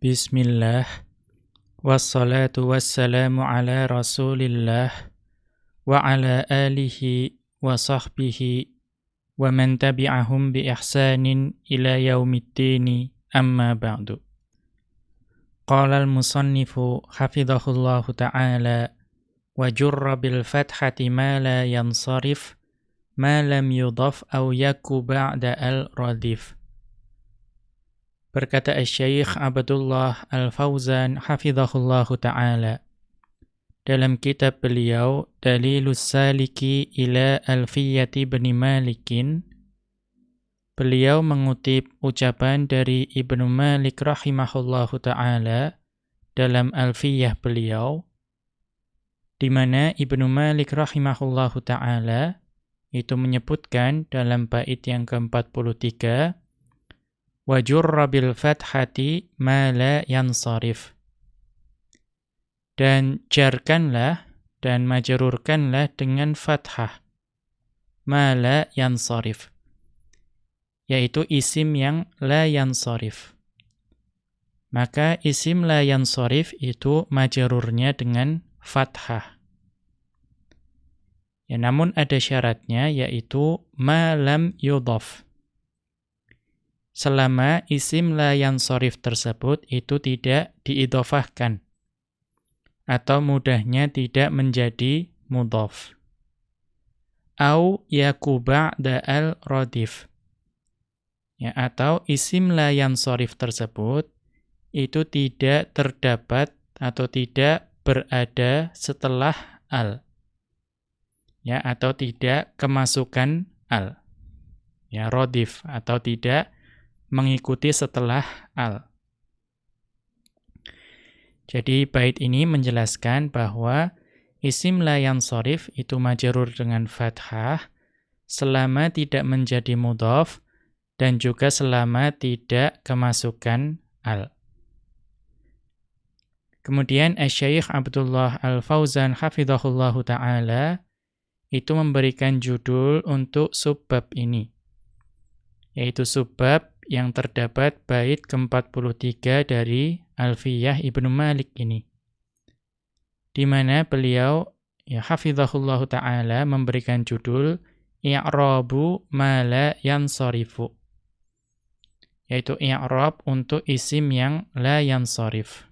Bismillah. Wassalatu wassalamu ala rasulillah Wa ala alihi wa sahbihi Wa man tabi'ahum bi ihsanin ila yaumiddini amma ba'du. Qala al-musannifu hafidhahullahu ta'ala Wa jurra bil fathati ma la yansarif Ma lam yudhaf au yaku ba'da al-radif Berkata Syekh Abdullah Al-Fauzan hafizahullahu taala dalam kitab beliau Dalilus Saliki ila Alfiyati bin Malikin beliau mengutip ucapan dari Ibnu Malik rahimahullahu taala dalam Alfiyah beliau di mana Ibnu Malik rahimahullahu taala itu menyebutkan dalam bait yang ke-43 wajurra bil fathati ma la yansarif. Dan jarkanlah dan majrurkanlah dengan fathah ma la yansarif. Yaitu isim yang la yansarif. Maka isim la yansarif itu majrurnya dengan fathah. Ya, namun ada syaratnya yaitu ma lam yudhaf selama isim la sorif tersebut itu tidak diidofahkan atau mudahnya tidak menjadi mudhof. Au yakuba da'al rodif. Ya, atau isim la sorif tersebut itu tidak terdapat atau tidak berada setelah al. Ya, atau tidak kemasukan al. Ya, rodif atau tidak mengikuti setelah al. Jadi bait ini menjelaskan bahwa isim la sorif itu majerur dengan fathah selama tidak menjadi mudhaf dan juga selama tidak kemasukan al. Kemudian Syekh Abdullah Al-Fauzan hafizahullahu taala itu memberikan judul untuk subbab ini yaitu subbab yang terdapat bait ke-43 dari Alfiyah Ibnu Malik ini. Di mana beliau ya hafizahullahu taala memberikan judul i'rabu ma la yansarifu. Yaitu i'rab untuk isim yang la yansarif.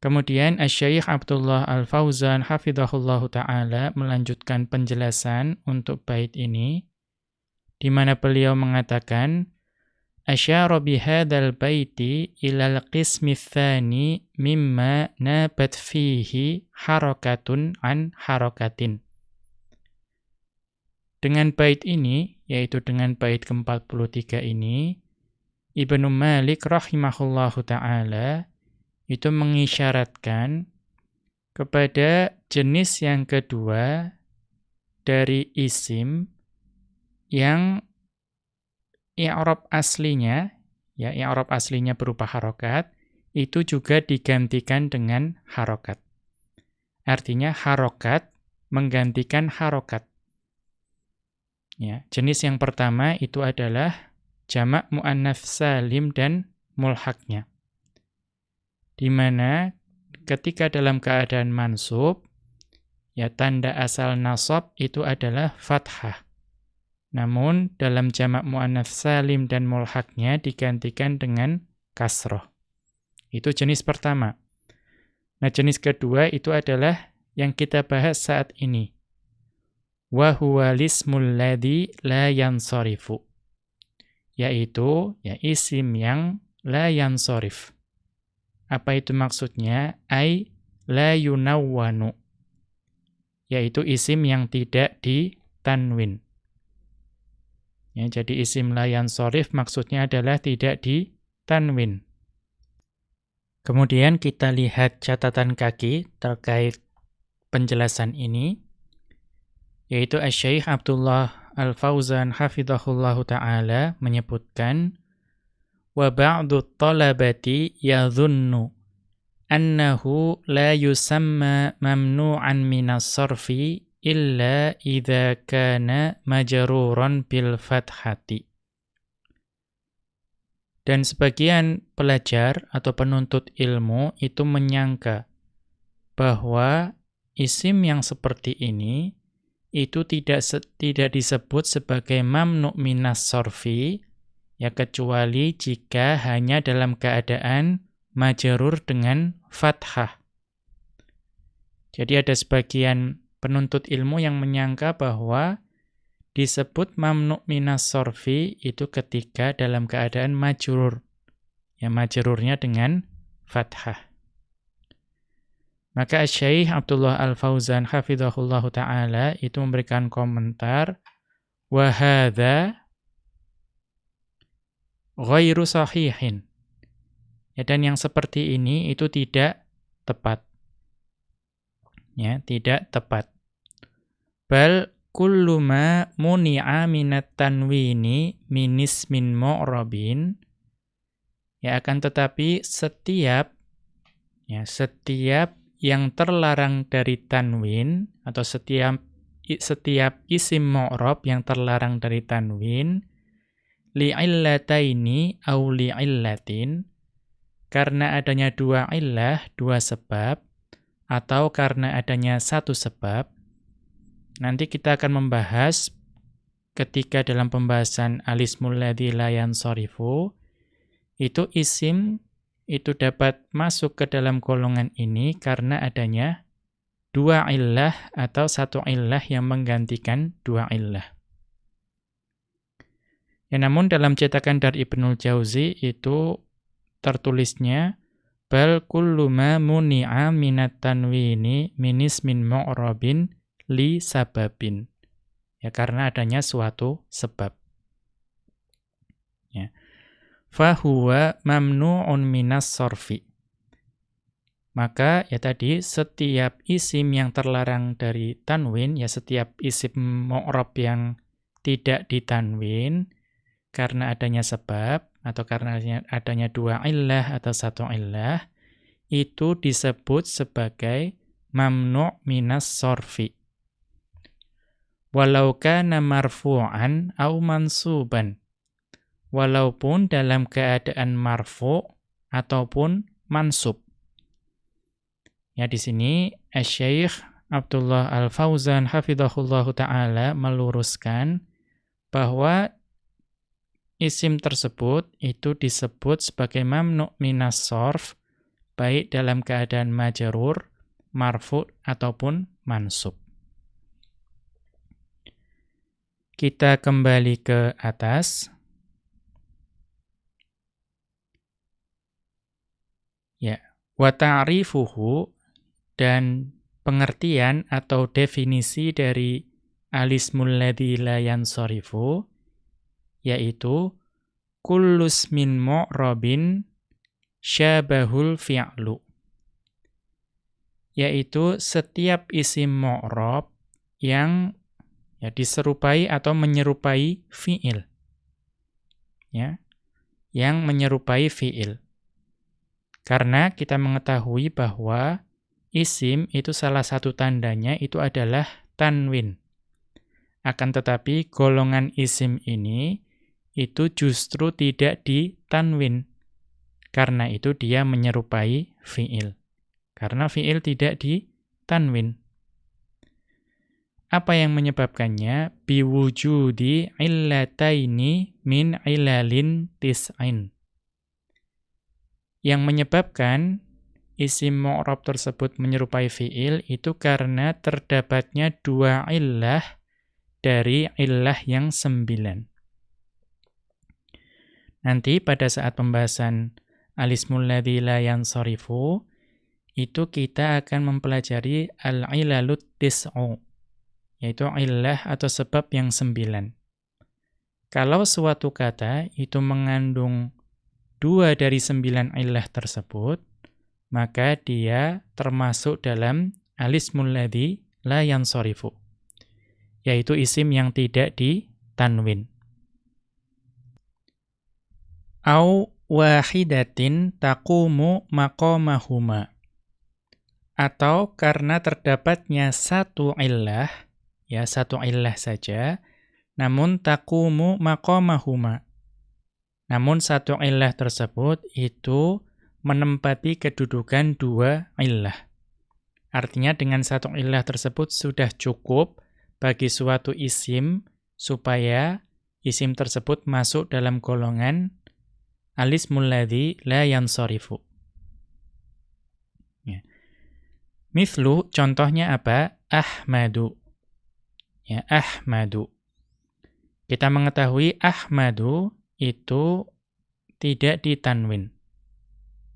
Kemudian Asy-Syaikh Abdullah Al-Fauzan hafizahullahu taala melanjutkan penjelasan untuk bait ini di mana beliau mengatakan asyara bihadzal baiti ilal qismi tsani mimma nabat fihi harakatun an harakatin dengan bait ini yaitu dengan bait ke-43 ini Ibnu Malik rahimahullahu taala itu mengisyaratkan kepada jenis yang kedua dari isim yang i'rab aslinya ya i'rab aslinya berupa harokat itu juga digantikan dengan harokat. Artinya harokat menggantikan harokat. Ya, jenis yang pertama itu adalah jamak muannats salim dan mulhaknya. Di mana ketika dalam keadaan mansub ya tanda asal nasab itu adalah fathah. Namun dalam jamak muannats salim dan mulhaknya digantikan dengan kasroh. Itu jenis pertama. Nah jenis kedua itu adalah yang kita bahas saat ini. Wa huwa lismul ladzi la yansarifu. Yaitu ya isim yang la yansarif. Apa itu maksudnya? Ai la yunawwanu. Yaitu isim yang tidak ditanwin. Ya, jadi isim layan sorif maksudnya adalah tidak di tanwin. Kemudian kita lihat catatan kaki terkait penjelasan ini, yaitu Asy-Syaikh Abdullah Al-Fauzan hafizahullahu taala menyebutkan ba'du talabati yadhunnu annahu la yusamma mamnu'an minas sarfi illa idza kana majruran bil fathati. Dan sebagian pelajar atau penuntut ilmu itu menyangka bahwa isim yang seperti ini itu tidak tidak disebut sebagai mamnu minas sorfi ya kecuali jika hanya dalam keadaan majerur dengan fathah. Jadi ada sebagian penuntut ilmu yang menyangka bahwa disebut mamnu minas sorfi itu ketika dalam keadaan majrur. Ya majrurnya dengan fathah. Maka Syekh Abdullah Al-Fauzan hafizahullah taala itu memberikan komentar wa hadza ghairu sahihin. Ya, dan yang seperti ini itu tidak tepat. Ya, tidak tepat. Bal kullu ma muni'a minat tanwini minis min mu'rabin ya akan tetapi setiap ya setiap yang terlarang dari tanwin atau setiap setiap isim mu'rab yang terlarang dari tanwin li'illataini au li'illatin karena adanya dua illah, dua sebab atau karena adanya satu sebab Nanti kita akan membahas ketika dalam pembahasan alismul ladzi la yansarifu itu isim itu dapat masuk ke dalam golongan ini karena adanya dua illah atau satu illah yang menggantikan dua illah. Ya, namun dalam cetakan dari Ibnul Jauzi itu tertulisnya bal kullu ma muni'a minat tanwini minis min mu'rabin li sababin. Ya karena adanya suatu sebab. Ya. Fahuwa mamnu'un minas sorfi. Maka ya tadi setiap isim yang terlarang dari tanwin, ya setiap isim mu'rab yang tidak ditanwin, karena adanya sebab, atau karena adanya dua illah atau satu illah, itu disebut sebagai mamnu' minas sorfi walau kana marfu'an au mansuban. Walaupun dalam keadaan marfu' ataupun mansub. Ya di sini Syekh Abdullah Al-Fauzan hafizahullahu taala meluruskan bahwa isim tersebut itu disebut sebagai mamnu minas baik dalam keadaan majarur, marfu ataupun mansub. Kita kembali ke atas. Ya, wa ta'rifuhu dan pengertian atau definisi dari alismul ladzi la yansarifu yaitu kullus min mu'rabin syabahul fi'lu. Yaitu setiap isim mu'rab yang ya diserupai atau menyerupai fiil. Ya yang menyerupai fiil. Karena kita mengetahui bahwa isim itu salah satu tandanya itu adalah tanwin. Akan tetapi golongan isim ini itu justru tidak ditanwin karena itu dia menyerupai fiil karena fiil tidak ditanwin apa yang menyebabkannya? Biwujudi illataini min ilalin tis'in. Yang menyebabkan isim mu'rab tersebut menyerupai fi'il itu karena terdapatnya dua illah dari illah yang sembilan. Nanti pada saat pembahasan alismul ladzi la yansarifu itu kita akan mempelajari al-ilalut tis'u yaitu illah atau sebab yang sembilan. Kalau suatu kata itu mengandung dua dari sembilan illah tersebut, maka dia termasuk dalam alismul ladhi la yansorifu, yaitu isim yang tidak ditanwin. Au wahidatin taqumu maqamahuma. Atau karena terdapatnya satu illah, ya satu illah saja namun takumu maqamahuma Namun satu illah tersebut itu menempati kedudukan dua illah. Artinya dengan satu illah tersebut sudah cukup bagi suatu isim supaya isim tersebut masuk dalam golongan alismul ladzi la yansarifu. Ya. Mithlu contohnya apa? Ahmadu. Ya, Ahmadu. Kita mengetahui Ahmadu itu tidak ditanwin.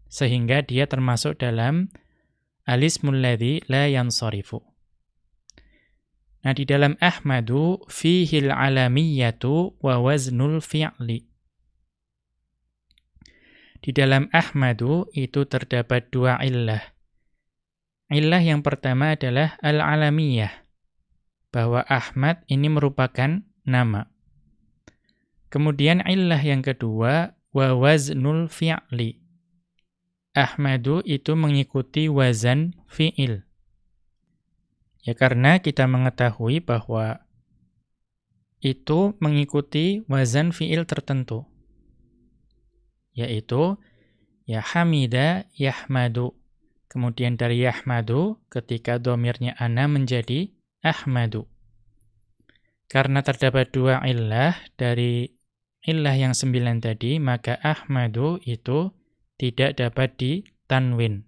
Sehingga dia termasuk dalam alismul ladzi la yansarifu. Nah, di dalam Ahmadu fihil alamiyatu wa waznul fi'li. Di dalam Ahmadu itu terdapat dua illah. Illah yang pertama adalah al-alamiyah. Bahwa Ahmad ini merupakan nama. Kemudian illah yang kedua, wa waznul fi'li. Ahmadu itu mengikuti wazan fi'il. Ya karena kita mengetahui bahwa itu mengikuti wazan fi'il tertentu. Yaitu, ya hamida yahmadu. Kemudian dari yahmadu, ketika domirnya ana menjadi ahmadu. Karena terdapat dua illah dari illah yang sembilan tadi, maka Ahmadu itu tidak dapat ditanwin.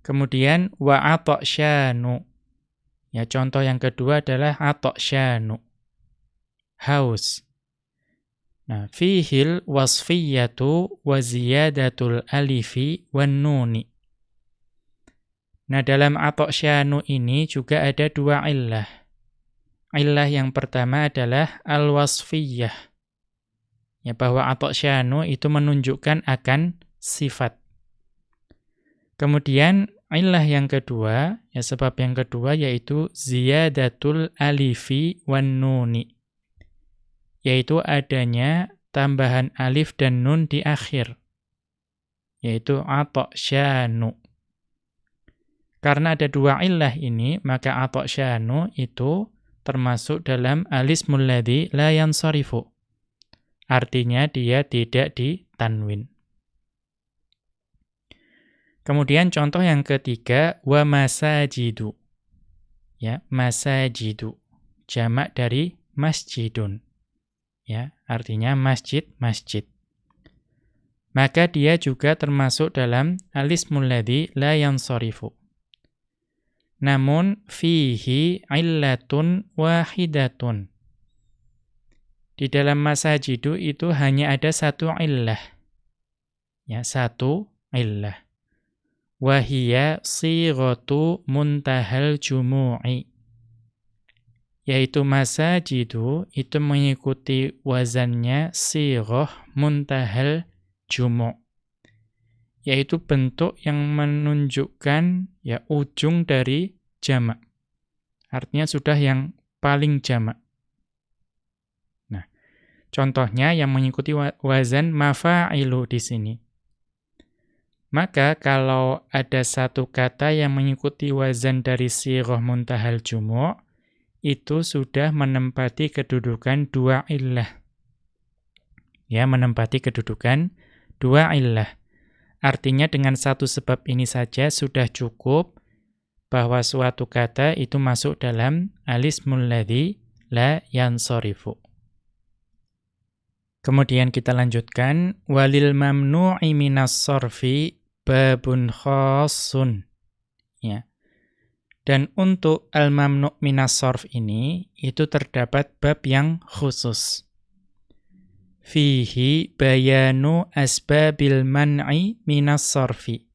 Kemudian wa syanu. Ya, contoh yang kedua adalah syanu. Haus. Nah, fihil wasfiyatu wa ziyadatul alifi wan nuni. Nah, dalam syanu ini juga ada dua illah. Illah yang pertama adalah al-wasfiyah. Ya, bahwa syanu itu menunjukkan akan sifat. Kemudian illah yang kedua, ya sebab yang kedua yaitu ziyadatul alifi wan nuni. Yaitu adanya tambahan alif dan nun di akhir. Yaitu syanu. Karena ada dua illah ini, maka syanu itu termasuk dalam alismul ladzi la yansarifu. Artinya dia tidak ditanwin. Kemudian contoh yang ketiga wa masajidu. Ya, masajidu. Jamak dari masjidun. Ya, artinya masjid, masjid. Maka dia juga termasuk dalam alismul ladzi la yansarifu. Namun fihi illatun wahidatun. Di dalam masajidu itu hanya ada satu illah. Ya, satu illah. Wahia sighatu muntahal jumu'i. Yaitu masajidu itu mengikuti wazannya sighah muntahal jumu' yaitu bentuk yang menunjukkan ya ujung dari jamak. Artinya sudah yang paling jamak. Nah, contohnya yang mengikuti wazan mafa'ilu di sini. Maka kalau ada satu kata yang mengikuti wazan dari sirah muntahal jumu' itu sudah menempati kedudukan dua illah. Ya, menempati kedudukan dua illah. Artinya dengan satu sebab ini saja sudah cukup bahwa suatu kata itu masuk dalam alismul ladzi la yansorifu. Kemudian kita lanjutkan walil mamnu'i minas sorfi babun khassun. Dan untuk al mamnu' minas sorf ini itu terdapat bab yang khusus fihi bayanu asbabil man'i minas sorfi.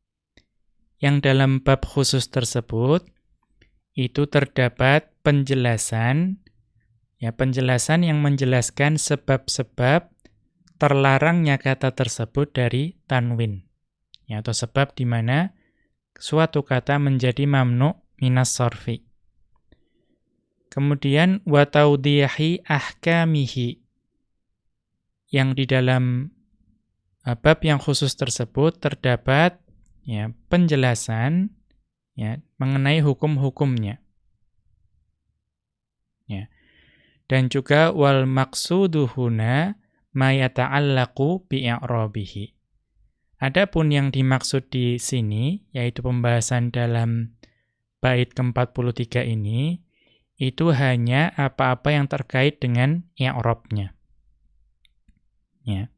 Yang dalam bab khusus tersebut, itu terdapat penjelasan, ya penjelasan yang menjelaskan sebab-sebab terlarangnya kata tersebut dari tanwin. Ya, atau sebab di mana suatu kata menjadi mamnu minas sorfi. Kemudian wataudiyahi ahkamihi yang di dalam uh, bab yang khusus tersebut terdapat ya penjelasan ya mengenai hukum-hukumnya. Ya. Dan juga wal maksudu huna ma yata'allaqu bi'a'rabihi. Adapun yang dimaksud di sini, yaitu pembahasan dalam bait ke-43 ini, itu hanya apa-apa yang terkait dengan i'rabnya. Ya.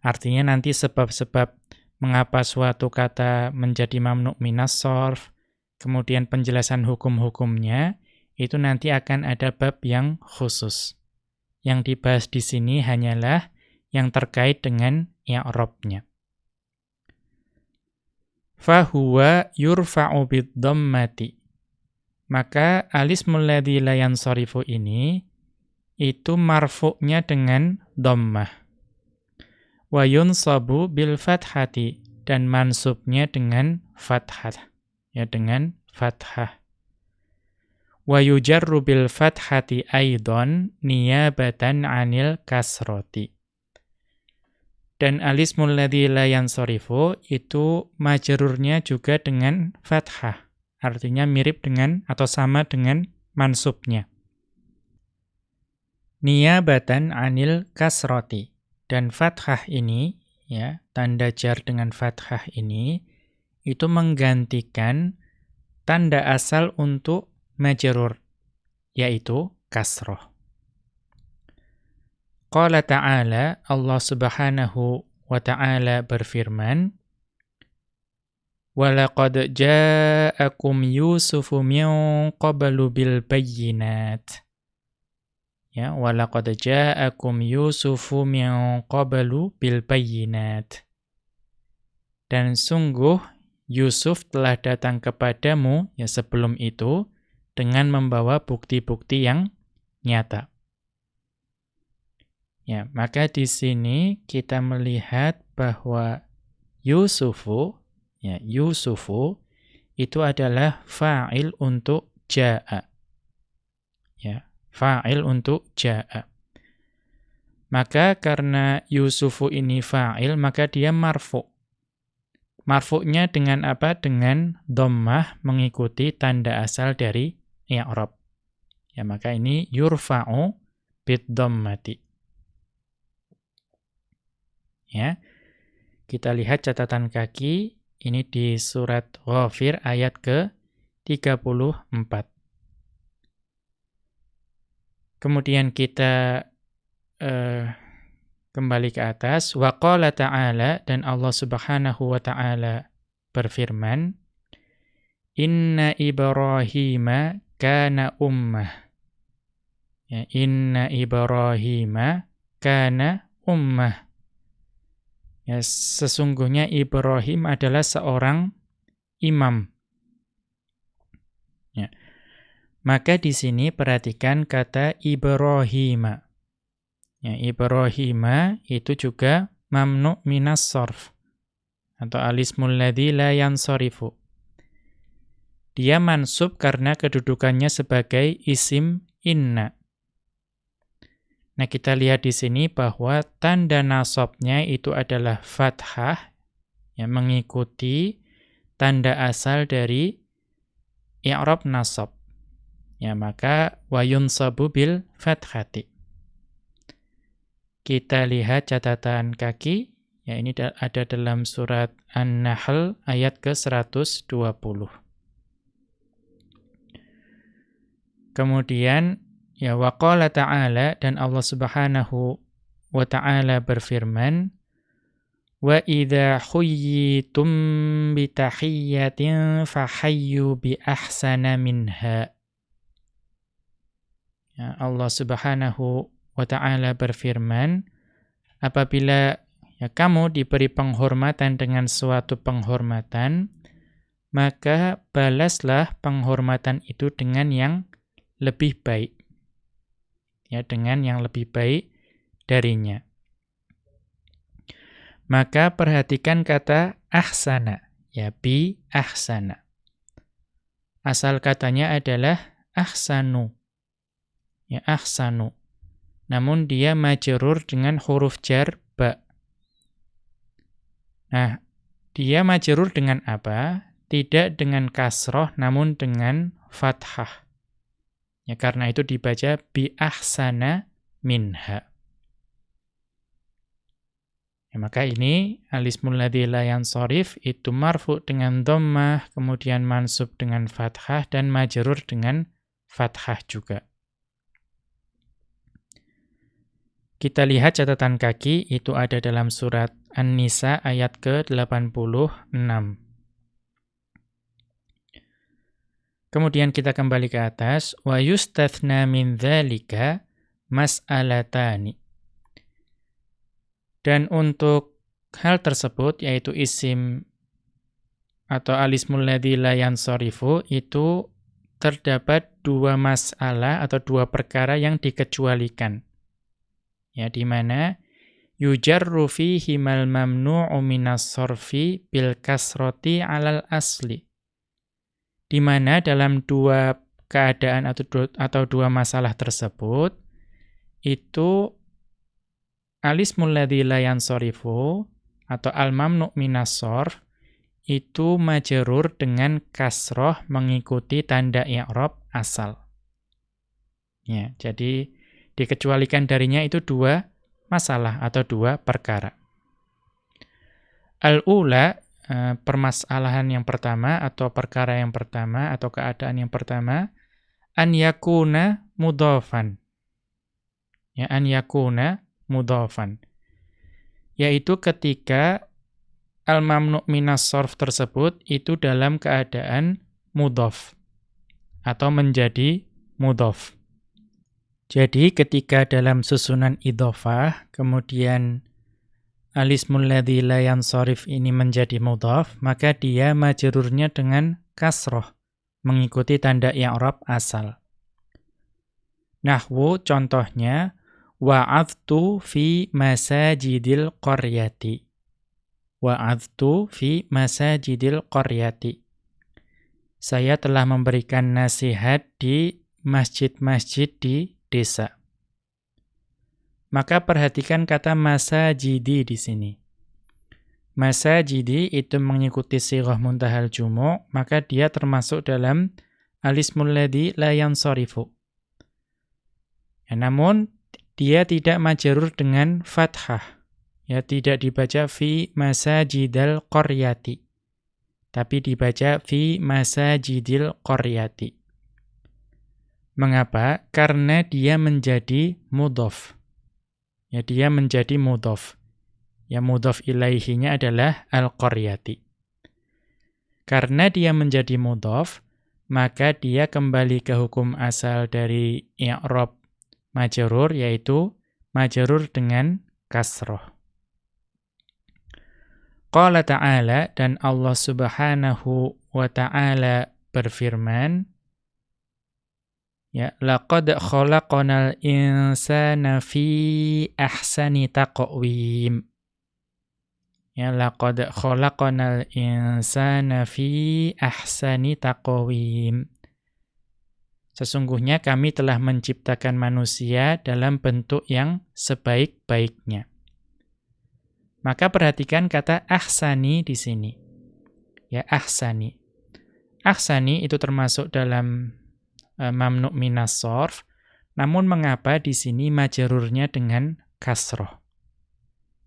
Artinya nanti sebab-sebab mengapa suatu kata menjadi mamnu minas kemudian penjelasan hukum-hukumnya, itu nanti akan ada bab yang khusus. Yang dibahas di sini hanyalah yang terkait dengan i'rabnya. Fahuwa yurfa'u bid-dhammati maka alismul ladzi la yansarifu ini itu marfu'nya dengan dhammah. Wa yunsabu bil fathati dan mansubnya dengan fathah. Ya dengan fathah. Wa yujarru bil fathati aidon niyabatan 'anil kasroti. Dan alismul ladzi la yansarifu itu majrurnya juga dengan fathah Artinya mirip dengan atau sama dengan mansubnya. Niyabatan anil kasroti. Dan fathah ini, ya tanda jar dengan fathah ini, itu menggantikan tanda asal untuk majrur, yaitu kasroh. Qala ta'ala, Allah subhanahu wa ta'ala berfirman, Walaqad ja'akum Yusufu min qablu bil bayyinat. Ya, walaqad ja'akum Yusufu min qablu bil bayyinat. Dan sungguh Yusuf telah datang kepadamu ya sebelum itu dengan membawa bukti-bukti yang nyata. Ya, maka di sini kita melihat bahwa Yusufu Ya, Yusufu itu adalah fa'il untuk ja'a. Ya, fa'il untuk ja'a. Maka karena Yusufu ini fa'il, maka dia marfu. Marfu'nya dengan apa? Dengan dhammah mengikuti tanda asal dari i'rab. Ya, maka ini yurfa'u bid dhammati. Ya. Kita lihat catatan kaki ini di surat Ghafir ayat ke-34. Kemudian kita uh, kembali ke atas. Wa qala ta'ala dan Allah subhanahu wa ta'ala berfirman. Inna Ibrahima kana ummah. Ya, inna Ibrahima kana ummah. Ya, sesungguhnya Ibrahim adalah seorang imam. Ya. Maka di sini perhatikan kata Ibrahima. Ya, Ibrahima itu juga mamnu minas sorf. Atau alismul ladhi la yansorifu. Dia mansub karena kedudukannya sebagai isim inna. Nah, kita lihat di sini bahwa tanda nasabnya itu adalah fathah yang mengikuti tanda asal dari i'rab nasab. Ya, maka wayun sabu bil fathati. Kita lihat catatan kaki, ya ini ada dalam surat An-Nahl ayat ke-120. Kemudian Ya waqala ta'ala dan Allah Subhanahu wa ta'ala berfirman Wa idza huyyitum bi tahiyyatin fahayyu bi ahsana minha. Ya Allah Subhanahu wa ta'ala berfirman apabila ya kamu diberi penghormatan dengan suatu penghormatan maka balaslah penghormatan itu dengan yang lebih baik ya dengan yang lebih baik darinya. Maka perhatikan kata ahsana, ya bi ahsana. Asal katanya adalah ahsanu. Ya ahsanu. Namun dia majrur dengan huruf jar ba. Nah, dia majrur dengan apa? Tidak dengan kasroh, namun dengan fathah. Ya, karena itu dibaca bi ahsana minha. Ya, maka ini alismul ladzi la yansarif itu marfu dengan dhammah, kemudian mansub dengan fathah dan majrur dengan fathah juga. Kita lihat catatan kaki itu ada dalam surat An-Nisa ayat ke-86. Kemudian kita kembali ke atas wa yustathna min dzalika mas'alatani. Dan untuk hal tersebut yaitu isim atau alismul ladzi la yansarifu itu terdapat dua masalah atau dua perkara yang dikecualikan. Ya di mana yujarru fihi mal mamnu'u minas sarfi bil 'alal asli di mana dalam dua keadaan atau dua, atau dua masalah tersebut itu alismul ladzi la yansarifu atau al-mamnu minas itu majerur dengan kasroh mengikuti tanda i'rab asal. Ya, jadi dikecualikan darinya itu dua masalah atau dua perkara. Al-ula Eh, permasalahan yang pertama atau perkara yang pertama atau keadaan yang pertama an yakuna mudhafan. Ya, an yakuna mudhafan. Yaitu ketika al-mamnu minas tersebut itu dalam keadaan mudhaf atau menjadi mudhaf. Jadi ketika dalam susunan idhofah kemudian alismul ladzi la yansarif ini menjadi mudhaf, maka dia majrurnya dengan kasroh, mengikuti tanda i'rab asal. Nahwu contohnya wa'adtu fi masajidil qaryati. Wa'adtu fi masajidil qaryati. Saya telah memberikan nasihat di masjid-masjid di desa. Maka perhatikan kata masa jidi di sini. Masa jidi itu mengikuti sirah muntahal jumu, maka dia termasuk dalam alismul ladhi la yansarifu. Ya, namun dia tidak majarur dengan fathah. Ya, tidak dibaca fi masajidal qaryati. Tapi dibaca fi masajidil qaryati. Mengapa? Karena dia menjadi mudhof. Ya dia menjadi mudhof. Ya mudhof ilaihinya adalah al-qaryati. Karena dia menjadi mudhof, maka dia kembali ke hukum asal dari i'rab majrur yaitu majrur dengan kasroh. Qala ta'ala dan Allah Subhanahu wa ta'ala berfirman Ya, laqad khalaqanal insana fi ahsani taqwim. Ya, laqad khalaqanal insana fi ahsani taqwim. Sesungguhnya kami telah menciptakan manusia dalam bentuk yang sebaik-baiknya. Maka perhatikan kata ahsani di sini. Ya, ahsani. Ahsani itu termasuk dalam mamnu minas sorf, namun mengapa di sini majerurnya dengan kasroh?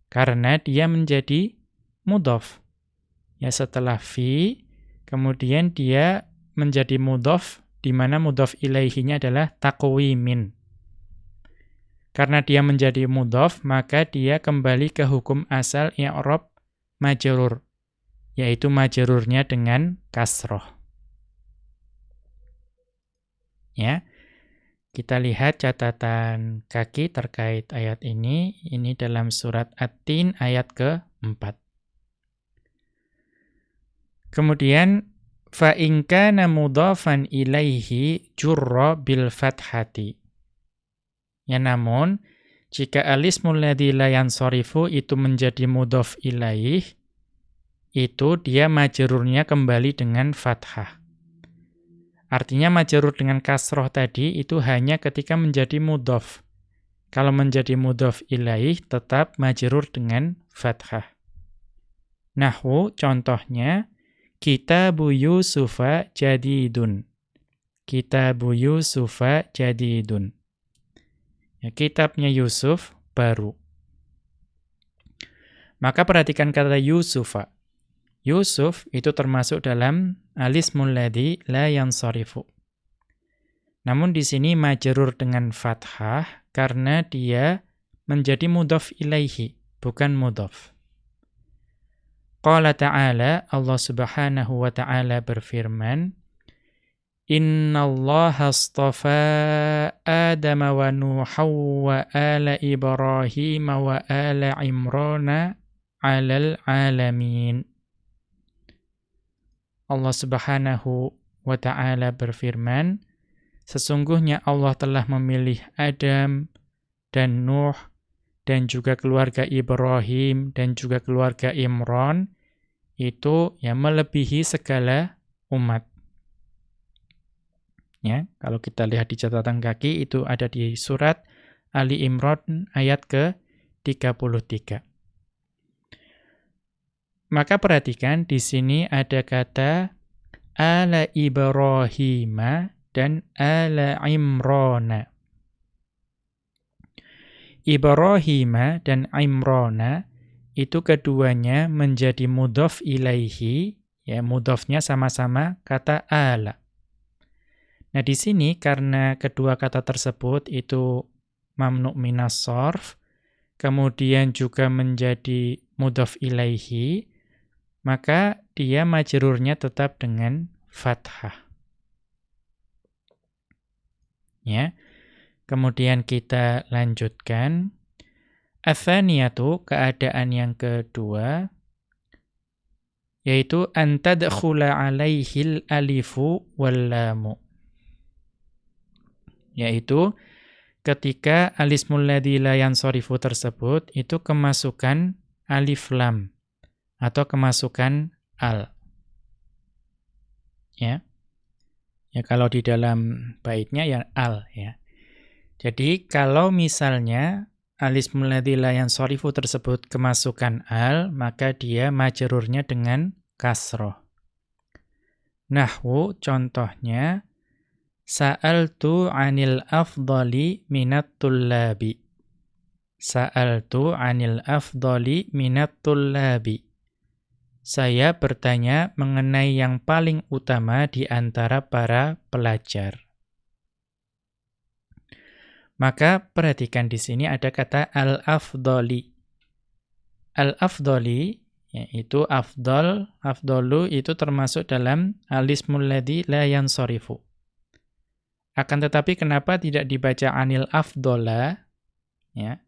Karena dia menjadi mudhof. Ya setelah fi, kemudian dia menjadi mudhof, di mana mudhof ilaihinya adalah takwimin. Karena dia menjadi mudhof, maka dia kembali ke hukum asal i'rab majrur, yaitu majrurnya dengan kasroh. Ya. Kita lihat catatan kaki terkait ayat ini. Ini dalam surat At-Tin ayat ke-4. Kemudian fa in kana mudhafan ilaihi jurra bil fathati. Ya namun jika alismul ladzi la yansarifu itu menjadi mudhaf ilaih itu dia majrurnya kembali dengan fathah. Artinya majarur dengan kasroh tadi itu hanya ketika menjadi mudhof. Kalau menjadi mudhof ilaih tetap majarur dengan fathah. Nahwu contohnya Kitabu Yusufa jadidun. Kitabu Yusufa jadidun. Ya, kitabnya Yusuf baru. Maka perhatikan kata Yusufa. Yusuf itu termasuk dalam alismul ladhi la yansarifu. Namun di sini majrur dengan fathah karena dia menjadi mudhaf ilaihi, bukan mudhaf. Qala ta'ala, Allah subhanahu wa ta'ala berfirman, Inna Allah astafa Adam wa Nuha wa ala Ibrahim wa ala Imrana alal alamin. Allah Subhanahu wa taala berfirman, sesungguhnya Allah telah memilih Adam dan Nuh dan juga keluarga Ibrahim dan juga keluarga Imran itu yang melebihi segala umat. Ya, kalau kita lihat di catatan kaki itu ada di surat Ali Imran ayat ke-33. Maka perhatikan di sini ada kata ala Ibrahim dan ala Imran. Ibrahim dan Imran itu keduanya menjadi mudhof ilaihi, ya mudhofnya sama-sama kata ala. Nah, di sini karena kedua kata tersebut itu mamnu minas sorf, kemudian juga menjadi mudhof ilaihi, maka dia majrurnya tetap dengan fathah. Ya. Kemudian kita lanjutkan. Athaniyatu, keadaan yang kedua, yaitu antadkhula alaihil alifu wallamu. Yaitu ketika alismul ladzi la tersebut itu kemasukan alif lam atau kemasukan al. Ya. Ya kalau di dalam baitnya ya al ya. Jadi kalau misalnya alis ladzi la yansarifu tersebut kemasukan al, maka dia majrurnya dengan kasroh. Nahwu contohnya Sa'altu 'anil afdali minat tullabi. Sa'altu 'anil afdali minat tullabi. Saya bertanya mengenai yang paling utama di antara para pelajar. Maka perhatikan di sini ada kata al-afdoli. Al-afdoli yaitu afdol, afdolu itu termasuk dalam alismul ladzi la yansarifu. Akan tetapi kenapa tidak dibaca anil afdola? Ya.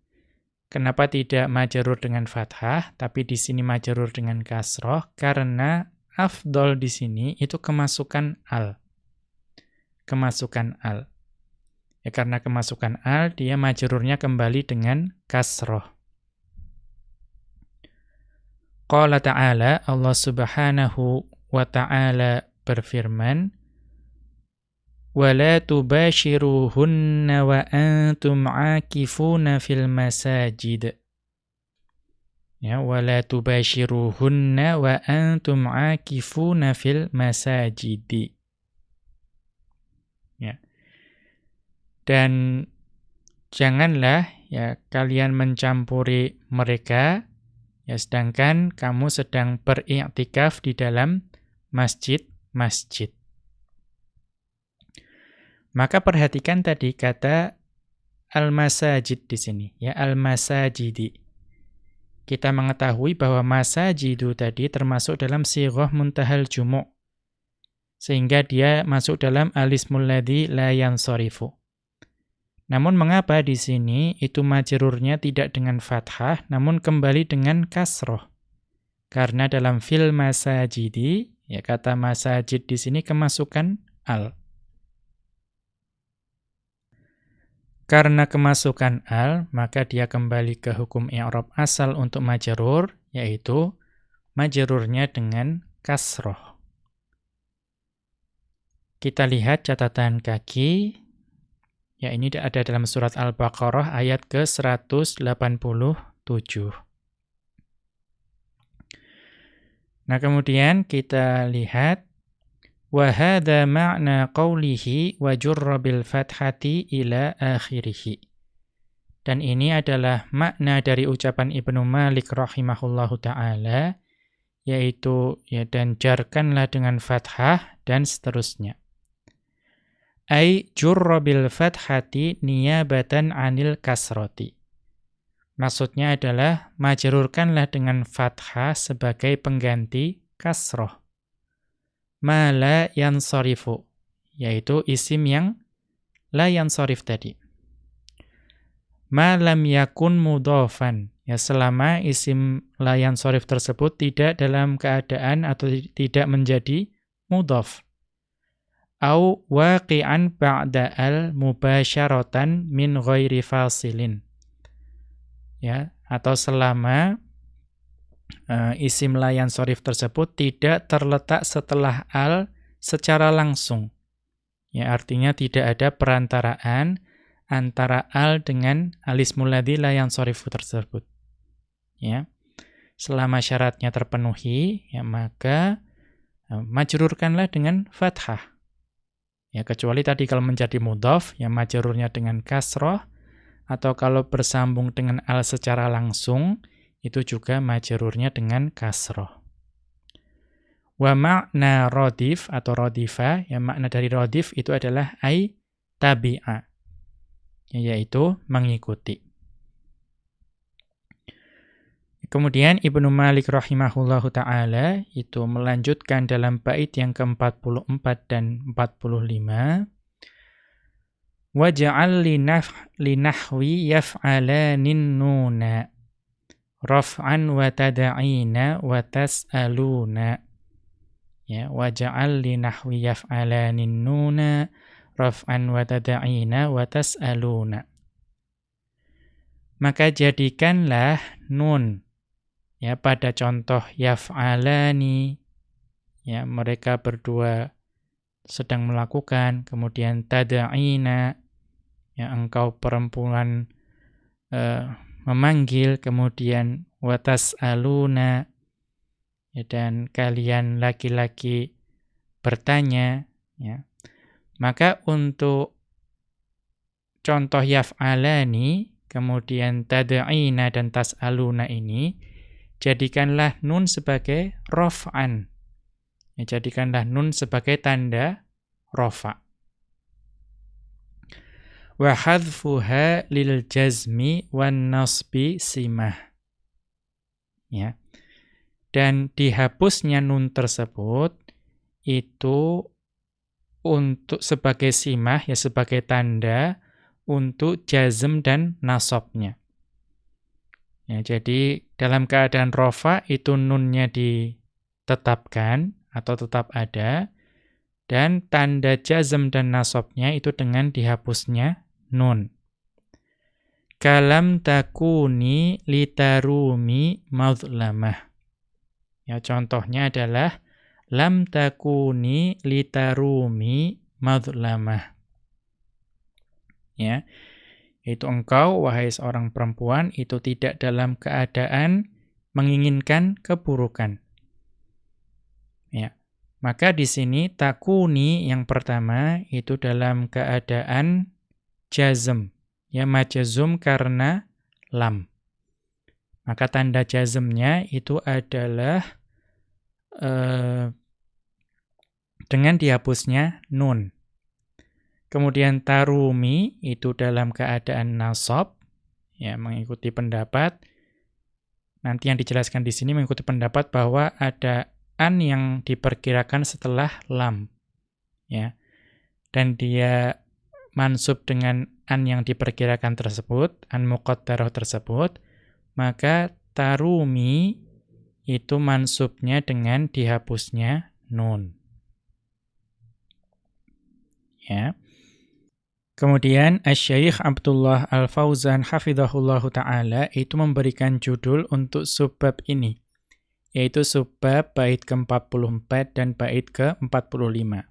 Kenapa tidak majerur dengan fathah, tapi di sini majerur dengan kasroh? Karena afdol di sini itu kemasukan al. Kemasukan al. Ya, karena kemasukan al, dia majerurnya kembali dengan kasroh. Qala ta'ala, Allah subhanahu wa ta'ala berfirman, ولا تباشروهن وأنتم عاكفون في المساجد ya wala tubashiruhunna wa antum akifuna fil masajidi ya dan janganlah ya kalian mencampuri mereka ya sedangkan kamu sedang beriktikaf di dalam masjid-masjid maka perhatikan tadi kata al-masajid di sini, ya al-masajidi. Kita mengetahui bahwa masajidu tadi termasuk dalam sirah muntahal jumu' sehingga dia masuk dalam alismul ladzi la yansarifu. Namun mengapa di sini itu majrurnya tidak dengan fathah namun kembali dengan kasroh? Karena dalam fil masajidi ya kata masajid di sini kemasukan al. Karena kemasukan al, maka dia kembali ke hukum i'rab asal untuk majrur, yaitu majrurnya dengan kasroh. Kita lihat catatan kaki. Ya, ini ada dalam surat Al-Baqarah ayat ke-187. Nah, kemudian kita lihat Wahada ma'na qawlihi wa jurra bil fathati ila akhirih. Dan ini adalah makna dari ucapan Ibnu Malik rahimahullahu taala yaitu ya dan jarkanlah dengan fathah dan seterusnya. Ai jurra bil fathati niyabatan anil kasroti. Maksudnya adalah majrurkanlah dengan fathah sebagai pengganti kasroh. Mala yansarifu yaitu isim yang la yansarif tadi. Ma lam yakun mudhafan ya selama isim layan sorif tersebut tidak dalam keadaan atau tidak menjadi mudhaf au waqi'an ba'da al mubasyaratan min ghairi fasilin. Ya atau selama uh, isim layan sorif tersebut tidak terletak setelah al secara langsung ya artinya tidak ada perantaraan antara al dengan alismul ladzi la yansarifu tersebut. Ya. Selama syaratnya terpenuhi, ya maka uh, majrurkanlah dengan fathah. Ya, kecuali tadi kalau menjadi mudhaf, ya majrurnya dengan kasroh, atau kalau bersambung dengan al secara langsung, itu juga majrurnya dengan kasroh. Wa makna rodif atau rodifa, ya makna dari rodif itu adalah ai tabi'a yaitu mengikuti. Kemudian Ibnu Malik rahimahullahu taala itu melanjutkan dalam bait yang ke-44 dan 45 Waj'al linahwi yaf'alanin nuna raf'an wa tad'ina wa tas'aluna ya waj'al linahwi yaf'alanin nuna raf'an wa tada'ina wa tas'aluna. Maka jadikanlah nun. ya pada contoh yaf'alani ya mereka berdua sedang melakukan. Kemudian tada'ina ya engkau perempuan uh, memanggil kemudian watas aluna ya, dan kalian laki-laki bertanya ya maka untuk contoh yaf'alani, kemudian tad'ina dan tas'aluna ini, jadikanlah nun sebagai rof'an. Ya, jadikanlah nun sebagai tanda rofa. Wa hadfuha lil jazmi wan nasbi simah. Ya. Dan dihapusnya nun tersebut itu untuk sebagai simah ya sebagai tanda untuk jazm dan nasabnya. Ya, jadi dalam keadaan rofa itu nunnya ditetapkan atau tetap ada dan tanda jazm dan nasabnya itu dengan dihapusnya nun. Kalam takuni litarumi madlamah. Ya contohnya adalah lam takuni litarumi madlamah. Ya. Itu engkau wahai seorang perempuan itu tidak dalam keadaan menginginkan keburukan. Ya. Maka di sini takuni yang pertama itu dalam keadaan jazm. Ya majazum karena lam. Maka tanda jazmnya itu adalah uh, dengan dihapusnya nun. Kemudian tarumi itu dalam keadaan nasab, ya mengikuti pendapat. Nanti yang dijelaskan di sini mengikuti pendapat bahwa ada an yang diperkirakan setelah lam, ya, dan dia mansub dengan an yang diperkirakan tersebut, an muqaddarah tersebut, maka tarumi itu mansubnya dengan dihapusnya nun. Ya. Kemudian Asy-Syaikh Abdullah Al-Fauzan hafizahullahu taala itu memberikan judul untuk subbab ini yaitu subbab bait ke-44 dan bait ke-45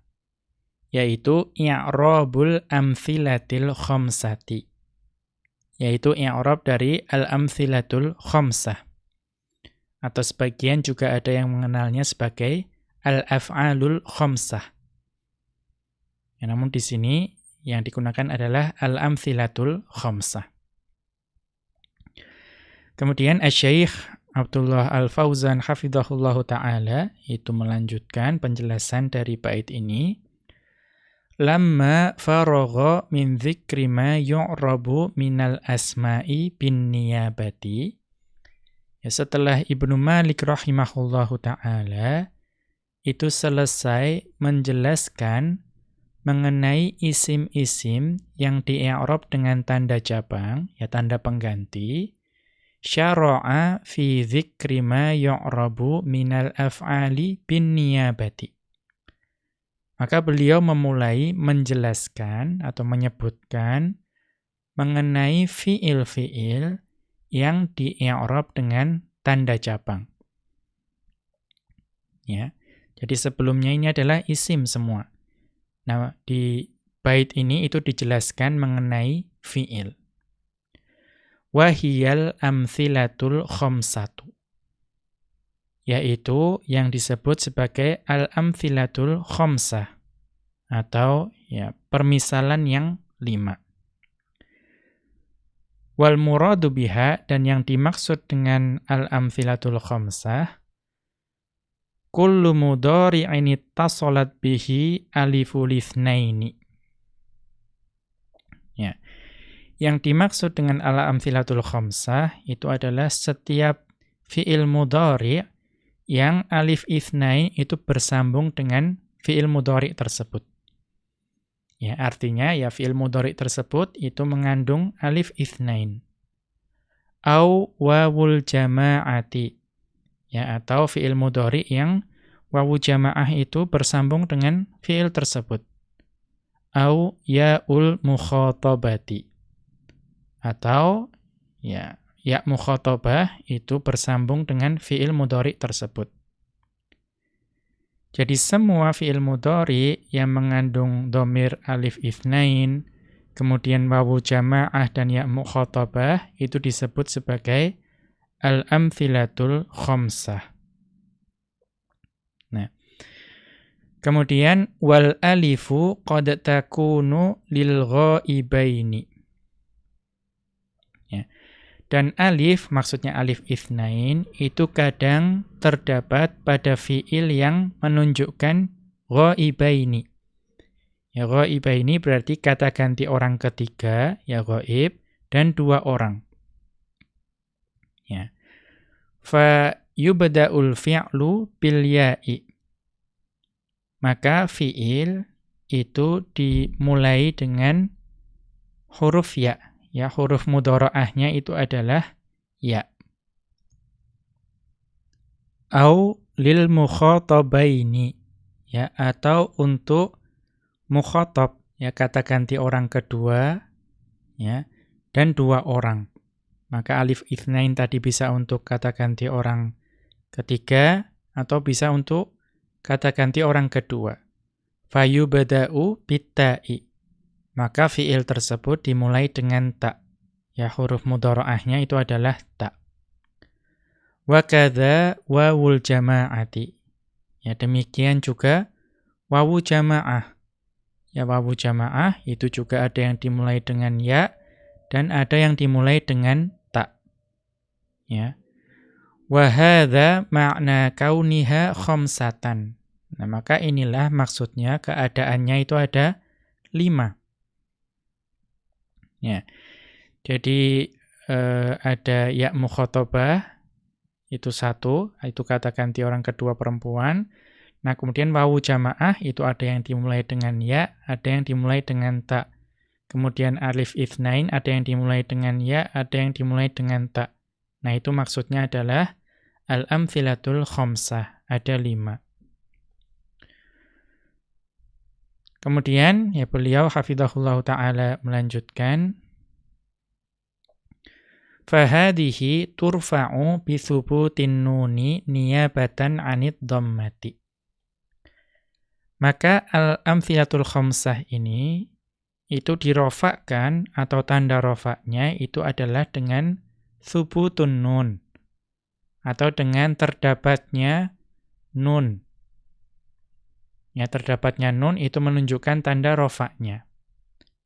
yaitu i'rabul amthilatil khamsati yaitu i'rab dari al-amthilatul khamsah atau sebagian juga ada yang mengenalnya sebagai al-af'alul khamsah Ya, namun di sini yang digunakan adalah al-amthilatul khamsah. Kemudian Asy-Syaikh Abdullah Al-Fauzan hafizahullahu taala itu melanjutkan penjelasan dari bait ini. Lamma faragha min dzikri ma yu'rabu minal asma'i bin niyabati. Ya, setelah Ibnu Malik rahimahullahu taala itu selesai menjelaskan mengenai isim-isim yang di dengan tanda cabang, ya tanda pengganti, syara'a fi dzikri ma yu'rabu minal af'ali bin niyabati. Maka beliau memulai menjelaskan atau menyebutkan mengenai fiil-fiil yang di dengan tanda cabang. Ya. Jadi sebelumnya ini adalah isim semua. Nah, di bait ini itu dijelaskan mengenai fiil wahiyal amthilatul khomsatu. Yaitu yang disebut sebagai al-amthilatul khomsah. Atau ya permisalan yang lima. Wal muradu biha dan yang dimaksud dengan al-amthilatul khomsah. Kullu mudhari'in ittasalat bihi aliful itsnaini. Ya. Yang dimaksud dengan ala amthilatul khamsah itu adalah setiap fi'il mudhari yang alif ithnain itu bersambung dengan fi'il mudhari tersebut. Ya, artinya ya fi'il mudhari tersebut itu mengandung alif ithnain. Au wawul jama'ati. Ya, atau fi'il mudhari yang wawu jama'ah itu bersambung dengan fi'il tersebut. Au ya'ul mukhatabati atau ya ya mukhatabah itu bersambung dengan fiil mudhari tersebut. Jadi semua fiil mudhari yang mengandung domir alif ifnain, kemudian wawu jamaah dan ya mukhatabah itu disebut sebagai al-amthilatul khamsah. Nah, kemudian wal alifu qad takunu lil ghaibaini. Dan alif, maksudnya alif ifnain, itu kadang terdapat pada fiil yang menunjukkan ghaibaini. Ya ghaibaini berarti kata ganti orang ketiga, ya ghaib, dan dua orang. Ya. Fa yubda'ul fi'lu bil ya'i. Maka fiil itu dimulai dengan huruf ya ya huruf mudharaahnya itu adalah ya. Au lil mukhatabaini ya atau untuk mukhatab ya kata ganti orang kedua ya dan dua orang. Maka alif itsnain tadi bisa untuk kata ganti orang ketiga atau bisa untuk kata ganti orang kedua. Fayu bada'u bitta'i maka fiil tersebut dimulai dengan tak. Ya huruf mudharaahnya itu adalah tak. Wa kadza wawul jama'ati. Ya demikian juga wawu jamaah. Ya wawu jamaah itu juga ada yang dimulai dengan ya dan ada yang dimulai dengan tak. Ya. Wa hadza ma'na kauniha khamsatan. Nah, maka inilah maksudnya keadaannya itu ada lima. Ya. Jadi eh, ada ya mukhotobah itu satu, itu kata ganti orang kedua perempuan. Nah, kemudian wawu jamaah itu ada yang dimulai dengan ya, ada yang dimulai dengan tak. Kemudian alif ithnain ada yang dimulai dengan ya, ada yang dimulai dengan tak. Nah, itu maksudnya adalah al-amthilatul khomsah, ada lima. Kemudian ya beliau hafizahullah taala melanjutkan Fahadihi turfa'u bithubutin nuni niyabatan anid dhammati. Maka al-amthilatul khamsah ini itu dirofakkan atau tanda rofaknya itu adalah dengan thubutun nun atau dengan terdapatnya nun Ya, terdapatnya nun itu menunjukkan tanda rofaknya.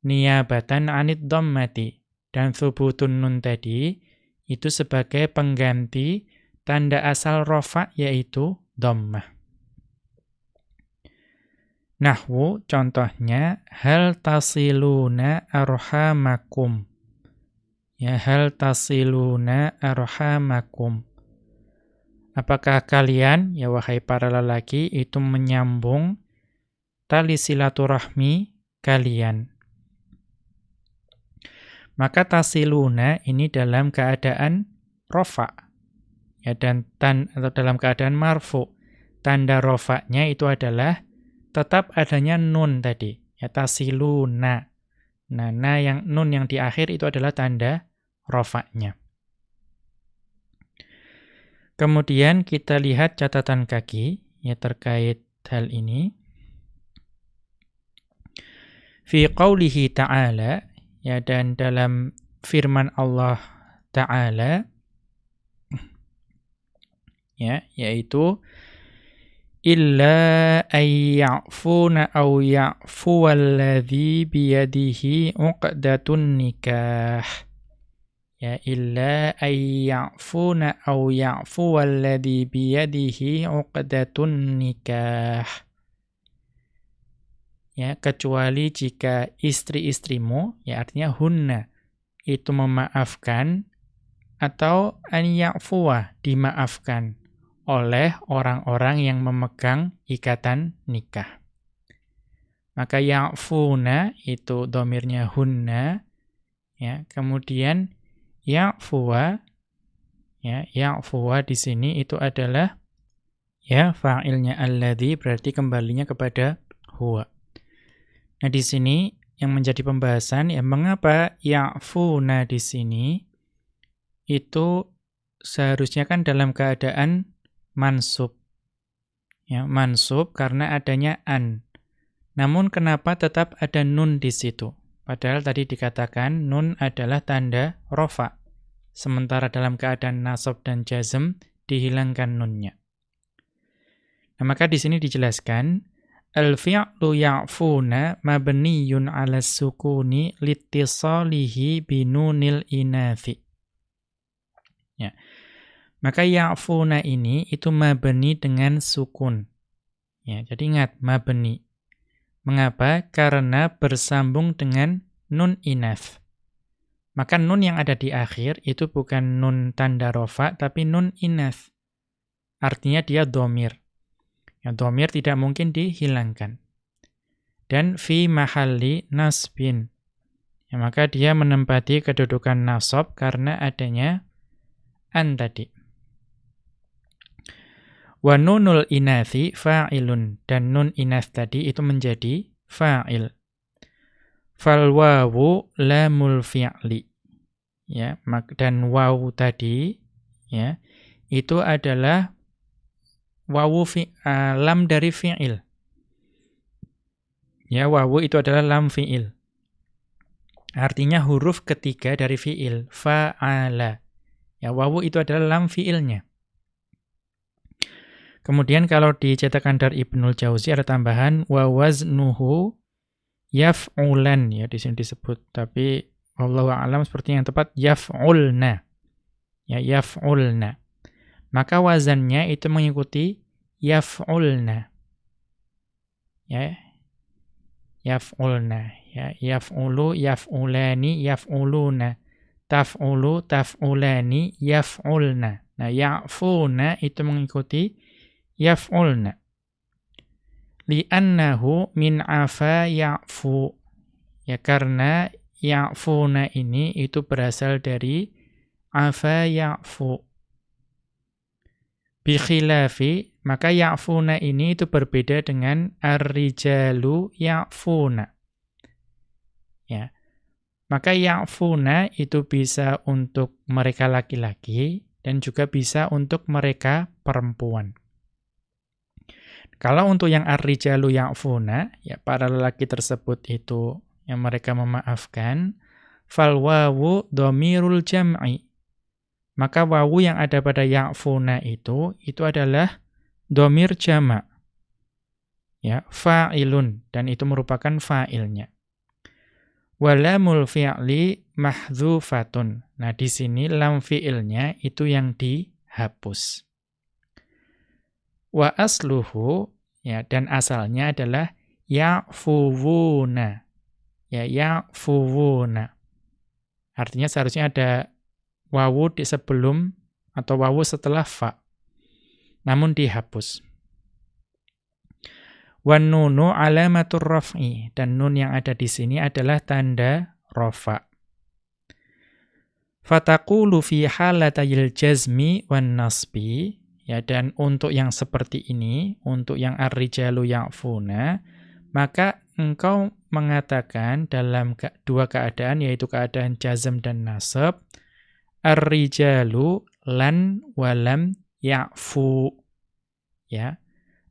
Niyabatan anid dhammati. Dan thubutun nun tadi, itu sebagai pengganti tanda asal rofa yaitu dhammah. Nahwu contohnya hal tasiluna arhamakum. Ya hal tasiluna arhamakum. Apakah kalian ya wahai para lelaki itu menyambung tali silaturahmi kalian? Maka tasiluna ini dalam keadaan rofa. Ya dan tan atau dalam keadaan marfu. Tanda rofaknya itu adalah tetap adanya nun tadi, ya tasiluna. Nah, na yang nun yang di akhir itu adalah tanda rofaknya. Kemudian kita lihat catatan kaki ya terkait hal ini. Fi qawlihi ta'ala ya dan dalam firman Allah Ta'ala ya yaitu illa ayya'funa aw ya'fuwalladhi biyadihi uqdatun nikah ya illa ayya'funa aw ya'fuwalladhi biyadihi uqdatun nikah ya kecuali jika istri-istrimu ya artinya hunna itu memaafkan atau an ya'fuwa dimaafkan oleh orang-orang yang memegang ikatan nikah. Maka ya'funa itu domirnya hunna, ya. Kemudian ya'fuwa, ya, ya'fuwa di sini itu adalah ya fa'ilnya alladhi berarti kembalinya kepada huwa. Nah, di sini yang menjadi pembahasan ya mengapa ya'funa di sini itu seharusnya kan dalam keadaan mansub. Ya, mansub karena adanya an. Namun kenapa tetap ada nun di situ? Padahal tadi dikatakan nun adalah tanda rofa. Sementara dalam keadaan nasab dan jazm dihilangkan nunnya. Nah, maka di sini dijelaskan al-fi'lu ya'funa mabniyun 'ala sukuni litisalihi binunil inathi. Ya. Maka ya'funa ini itu mabni dengan sukun. Ya, jadi ingat mabni. Mengapa? Karena bersambung dengan nun inaf. Maka nun yang ada di akhir itu bukan nun tanda rofa, tapi nun inaf. Artinya dia domir. Ya, domir tidak mungkin dihilangkan. Dan fi mahalli nasbin. Ya, maka dia menempati kedudukan nasab karena adanya an tadi. Wa nunul inathi fa'ilun. Dan nun inath tadi itu menjadi fa'il. Fal wawu lamul fi'li. Ya, dan wawu tadi ya, itu adalah wawu fi, uh, lam dari fi'il. Ya, wawu itu adalah lam fi'il. Artinya huruf ketiga dari fi'il, fa'ala. Ya, wawu itu adalah lam fi'ilnya. Kemudian kalau di cetakan dari Ibnul Jauzi ada tambahan wa waznuhu yaf'ulan ya di sini disebut tapi Allah alam seperti yang tepat yaf'ulna. Ya yaf'ulna. Maka wazannya itu mengikuti yaf'ulna. Ya. Yaf'ulna. Ya yaf'ulu yaf'ulani yaf'uluna. Taf'ulu taf'ulani yaf'ulna. Nah, ya'funa itu mengikuti yaf'ulna. Li'annahu min afa ya'fu. Ya karena ya'funa ini itu berasal dari afa ya'fu. Bikhilafi, maka ya'funa ini itu berbeda dengan ar-rijalu ya'funa. Ya. Maka ya'funa itu bisa untuk mereka laki-laki dan juga bisa untuk mereka perempuan. Kalau untuk yang ar-rijalu ya'funa, ya para lelaki tersebut itu yang mereka memaafkan, fal wawu dhamirul jam'i. Maka wawu yang ada pada ya'funa itu itu adalah dhamir jama'. Ya, fa'ilun dan itu merupakan fa'ilnya. Walamul fi'li mahdzufatun. Nah, di sini lam fi'ilnya itu yang dihapus. Wa asluhu ya dan asalnya adalah ya'fuwuna. Ya ya'fuwuna. Artinya seharusnya ada wawu di sebelum atau wawu setelah fa. Namun dihapus. Wan nunu alamatur raf'i dan nun yang ada di sini adalah tanda rafa. Fataqulu fi halatayil jazmi wan nasbi ya dan untuk yang seperti ini, untuk yang ar-rijalu ya'funa, maka engkau mengatakan dalam dua keadaan yaitu keadaan jazm dan nasab ar-rijalu lan walam ya'fu ya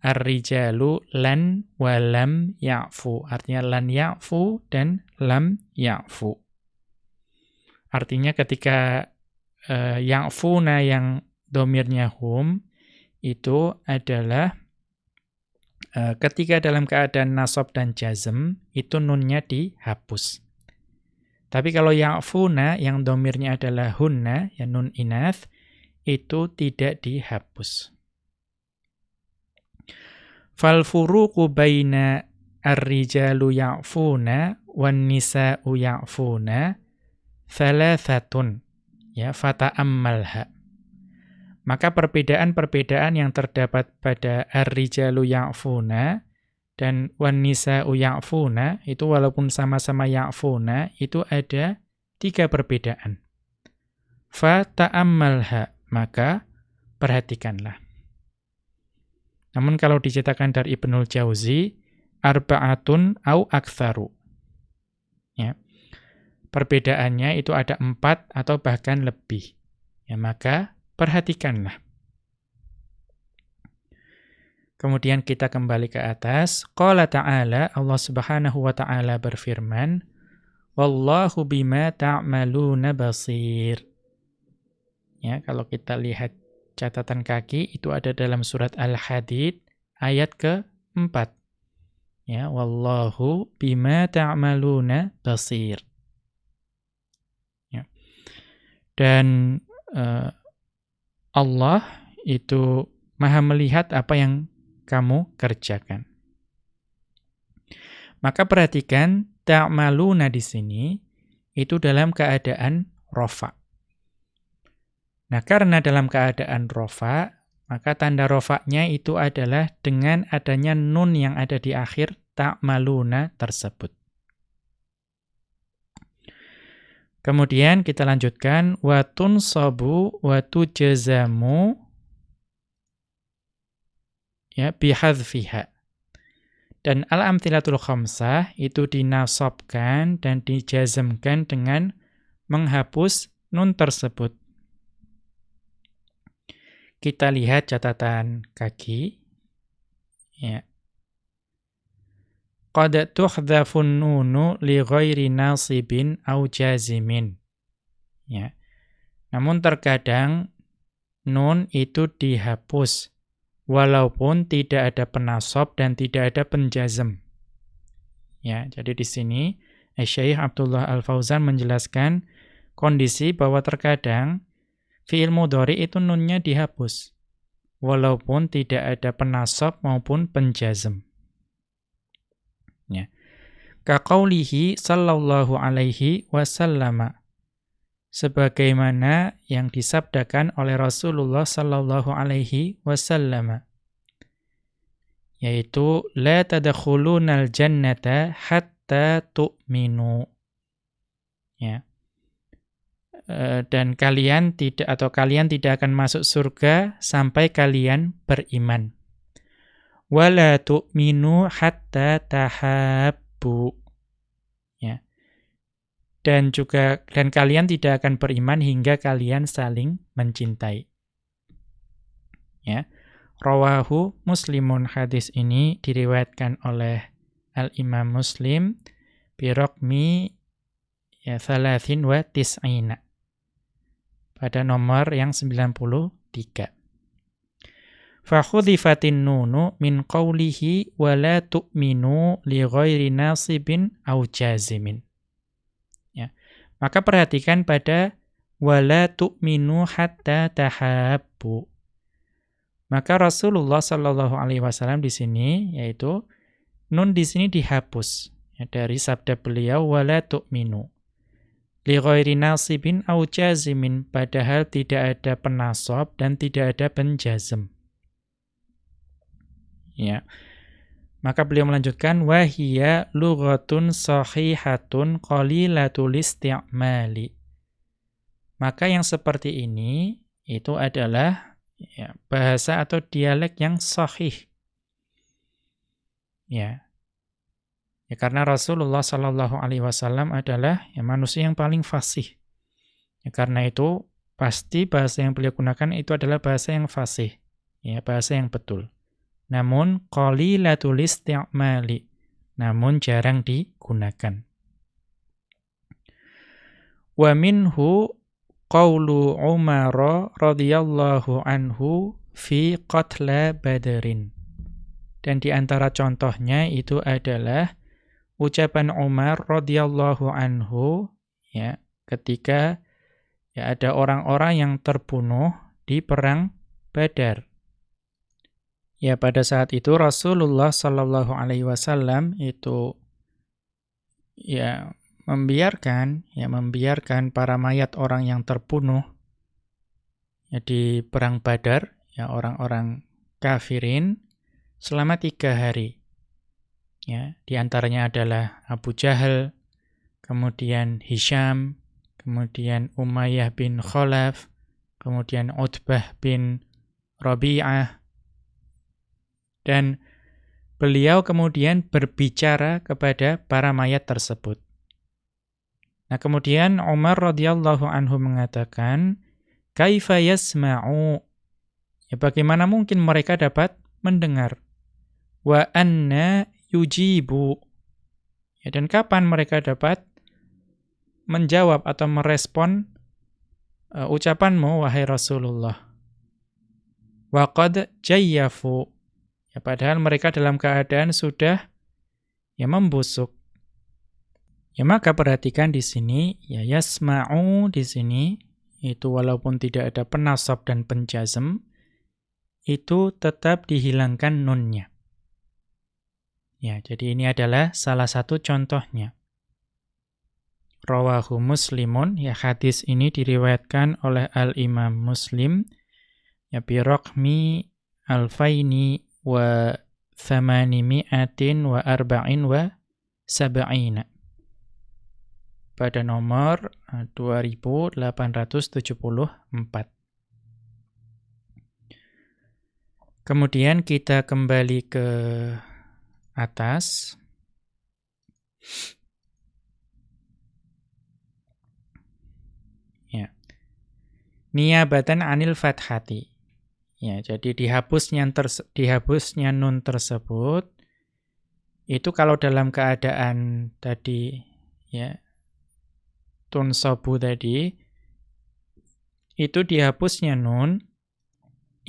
Ar-rijalu lan wa lam ya'fu. Artinya lan ya'fu dan lam ya'fu. Artinya ketika uh, ya'funa yang domirnya hum, itu adalah uh, ketika dalam keadaan nasab dan jazm, itu nunnya dihapus. Tapi kalau ya'funa yang domirnya adalah hunna, ya nun inath, itu tidak dihapus. Fal furuqu baina ar-rijalu ya'funa wan nisa'u ya'funa thalathatun. Ya, fata'ammalha. Maka perbedaan-perbedaan yang terdapat pada ar-rijalu ya'funa dan wan nisa'u ya'funa itu walaupun sama-sama ya'funa itu ada tiga perbedaan. Fata'ammalha, maka perhatikanlah. Namun kalau dicetakan dari Ibnul Jauzi, arba'atun au aktsaru. Ya. Perbedaannya itu ada empat atau bahkan lebih. Ya, maka perhatikanlah. Kemudian kita kembali ke atas. Qala ta'ala, Allah subhanahu wa ta'ala berfirman, Wallahu bima ta'maluna basir. Ya, kalau kita lihat catatan kaki itu ada dalam surat Al-Hadid ayat ke-4. Ya, wallahu bima ta'maluna basir. Ya. Dan uh, Allah itu Maha melihat apa yang kamu kerjakan. Maka perhatikan ta'maluna di sini itu dalam keadaan rofa. Nah, karena dalam keadaan rofa, maka tanda rofaknya itu adalah dengan adanya nun yang ada di akhir tak maluna tersebut. Kemudian kita lanjutkan watun sobu watu jazamu ya bihadzfiha. Dan al-amthilatul khamsah itu dinasobkan dan dijazmkan dengan menghapus nun tersebut. Kita lihat catatan kaki. Ya. Qad tuhdhafun nunu li ghairi nasibin au jazimin. Ya. Namun terkadang nun itu dihapus walaupun tidak ada penasab dan tidak ada penjazm. Ya, jadi di sini Syekh Abdullah Al-Fauzan menjelaskan kondisi bahwa terkadang fi'il mudhari itu nunnya dihapus walaupun tidak ada penasab maupun penjazm. Kaqaulihi sallallahu alaihi wasallam sebagaimana yang disabdakan oleh Rasulullah sallallahu alaihi wasallam yaitu la tadkhulunal jannata hatta tu'minu. Ya. Eh, dan kalian tidak atau kalian tidak akan masuk surga sampai kalian beriman. Wala tu'minu hatta tahabbu. Ya. Dan juga dan kalian tidak akan beriman hingga kalian saling mencintai. Ya. Rawahu Muslimun hadis ini diriwayatkan oleh Al-Imam Muslim birokmi ya thalathin wa tis'ina pada nomor yang 93. Fakhudhifatin nunu min qawlihi wa la tu'minu li ghairi nasibin au jazimin. Maka perhatikan pada wala tu'minu hatta tahabbu. Maka Rasulullah Shallallahu alaihi wasallam di sini yaitu nun di sini dihapus ya, dari sabda beliau wala tu'minu. Li ghairi nasibin au jazimin padahal tidak ada penasab dan tidak ada penjazm. Ya. Maka beliau melanjutkan wahiyya lughatun sahihatun qalilatul isti'mali. Maka yang seperti ini itu adalah ya, bahasa atau dialek yang sahih. Ya. Ya karena Rasulullah Shallallahu alaihi wasallam adalah ya, manusia yang paling fasih. Ya karena itu pasti bahasa yang beliau gunakan itu adalah bahasa yang fasih. Ya, bahasa yang betul namun qalilatul isti'mali, namun jarang digunakan. Wa minhu qawlu Umar radhiyallahu anhu fi qatla Badrin. Dan di antara contohnya itu adalah ucapan Umar radhiyallahu anhu ya ketika ya ada orang-orang yang terbunuh di perang Badar. Ya pada saat itu Rasulullah Shallallahu Alaihi Wasallam itu ya membiarkan ya membiarkan para mayat orang yang terbunuh ya di perang Badar ya orang-orang kafirin selama tiga hari. Ya di antaranya adalah Abu Jahal kemudian Hisham kemudian Umayyah bin Khalaf kemudian Utbah bin Rabi'ah dan beliau kemudian berbicara kepada para mayat tersebut. Nah, kemudian Umar radhiyallahu anhu mengatakan, "Kaifa yasma'u?" Ya bagaimana mungkin mereka dapat mendengar? Wa anna yujibu. Ya dan kapan mereka dapat menjawab atau merespon uh, ucapanmu wahai Rasulullah? Wa qad jayyafu Ya padahal mereka dalam keadaan sudah ya membusuk. Ya maka perhatikan di sini ya yasma'u di sini itu walaupun tidak ada penasab dan penjazm itu tetap dihilangkan nunnya. Ya, jadi ini adalah salah satu contohnya. Rawahu Muslimun, ya hadis ini diriwayatkan oleh Al-Imam Muslim ya biraqmi alfaini arba'in wa sab'ina. Pada nomor 2874. Kemudian kita kembali ke atas. Ya. Niyabatan anil fathati. Ya, jadi dihapusnya dihapusnya nun tersebut itu kalau dalam keadaan tadi ya tunsabu tadi itu dihapusnya nun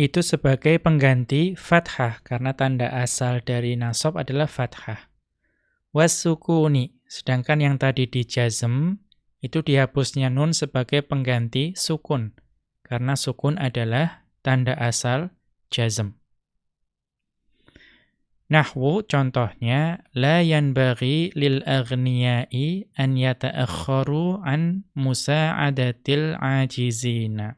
itu sebagai pengganti fathah karena tanda asal dari nasab adalah fathah. Wasukuni, sedangkan yang tadi dijazm itu dihapusnya nun sebagai pengganti sukun karena sukun adalah tanda asal jazm. Nahwu contohnya la yanbaghi lil aghniyai an yata'akhkharu an musa'adatil ajizina.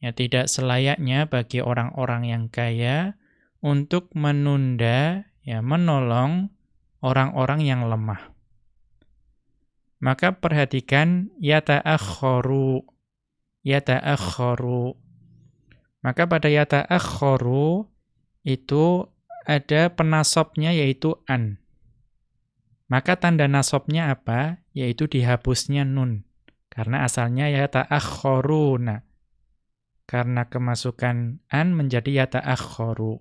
Ya tidak selayaknya bagi orang-orang yang kaya untuk menunda ya menolong orang-orang yang lemah. Maka perhatikan yata'akhkharu yata'akhkharu. Maka pada yata'akhkharu itu ada penasobnya yaitu an. Maka tanda nasobnya apa? Yaitu dihapusnya nun. Karena asalnya yata'akhkharuna. Karena kemasukan an menjadi yata'akhkharu.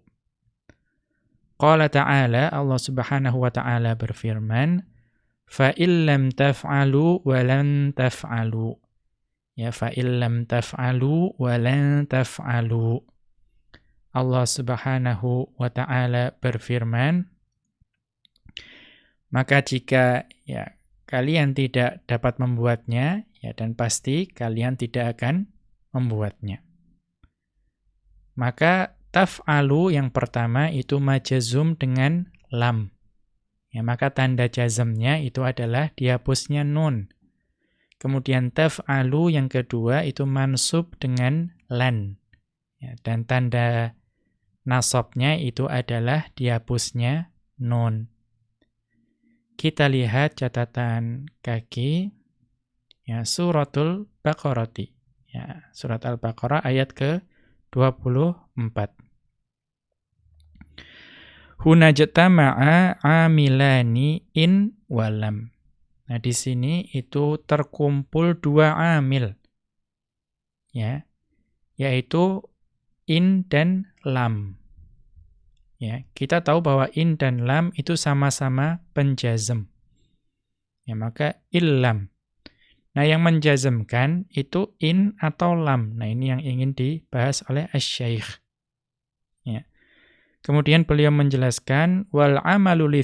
Qala ta'ala, Allah subhanahu wa ta'ala berfirman, فَإِن لَمْ تَفْعَلُوا وَلَنْ تَفْعَلُوا Ya fa illam taf'alu wa lan taf'alu. Allah Subhanahu wa taala berfirman maka jika ya kalian tidak dapat membuatnya, ya dan pasti kalian tidak akan membuatnya. Maka taf'alu yang pertama itu majazum dengan lam. Ya, maka tanda jazmnya itu adalah dihapusnya nun. Kemudian taf'alu yang kedua itu mansub dengan lan. Ya, dan tanda nasabnya itu adalah dihapusnya nun. Kita lihat catatan kaki ya suratul Baqarah. Ya, surat Al-Baqarah ayat ke 24. Huna jatama'a amilani in walam. Nah, di sini itu terkumpul dua amil. Ya. Yaitu in dan lam. Ya, kita tahu bahwa in dan lam itu sama-sama penjazm. Ya, maka illam. Nah, yang menjazmkan itu in atau lam. Nah, ini yang ingin dibahas oleh asy-syaikh. Ya. Kemudian beliau menjelaskan wal amalu.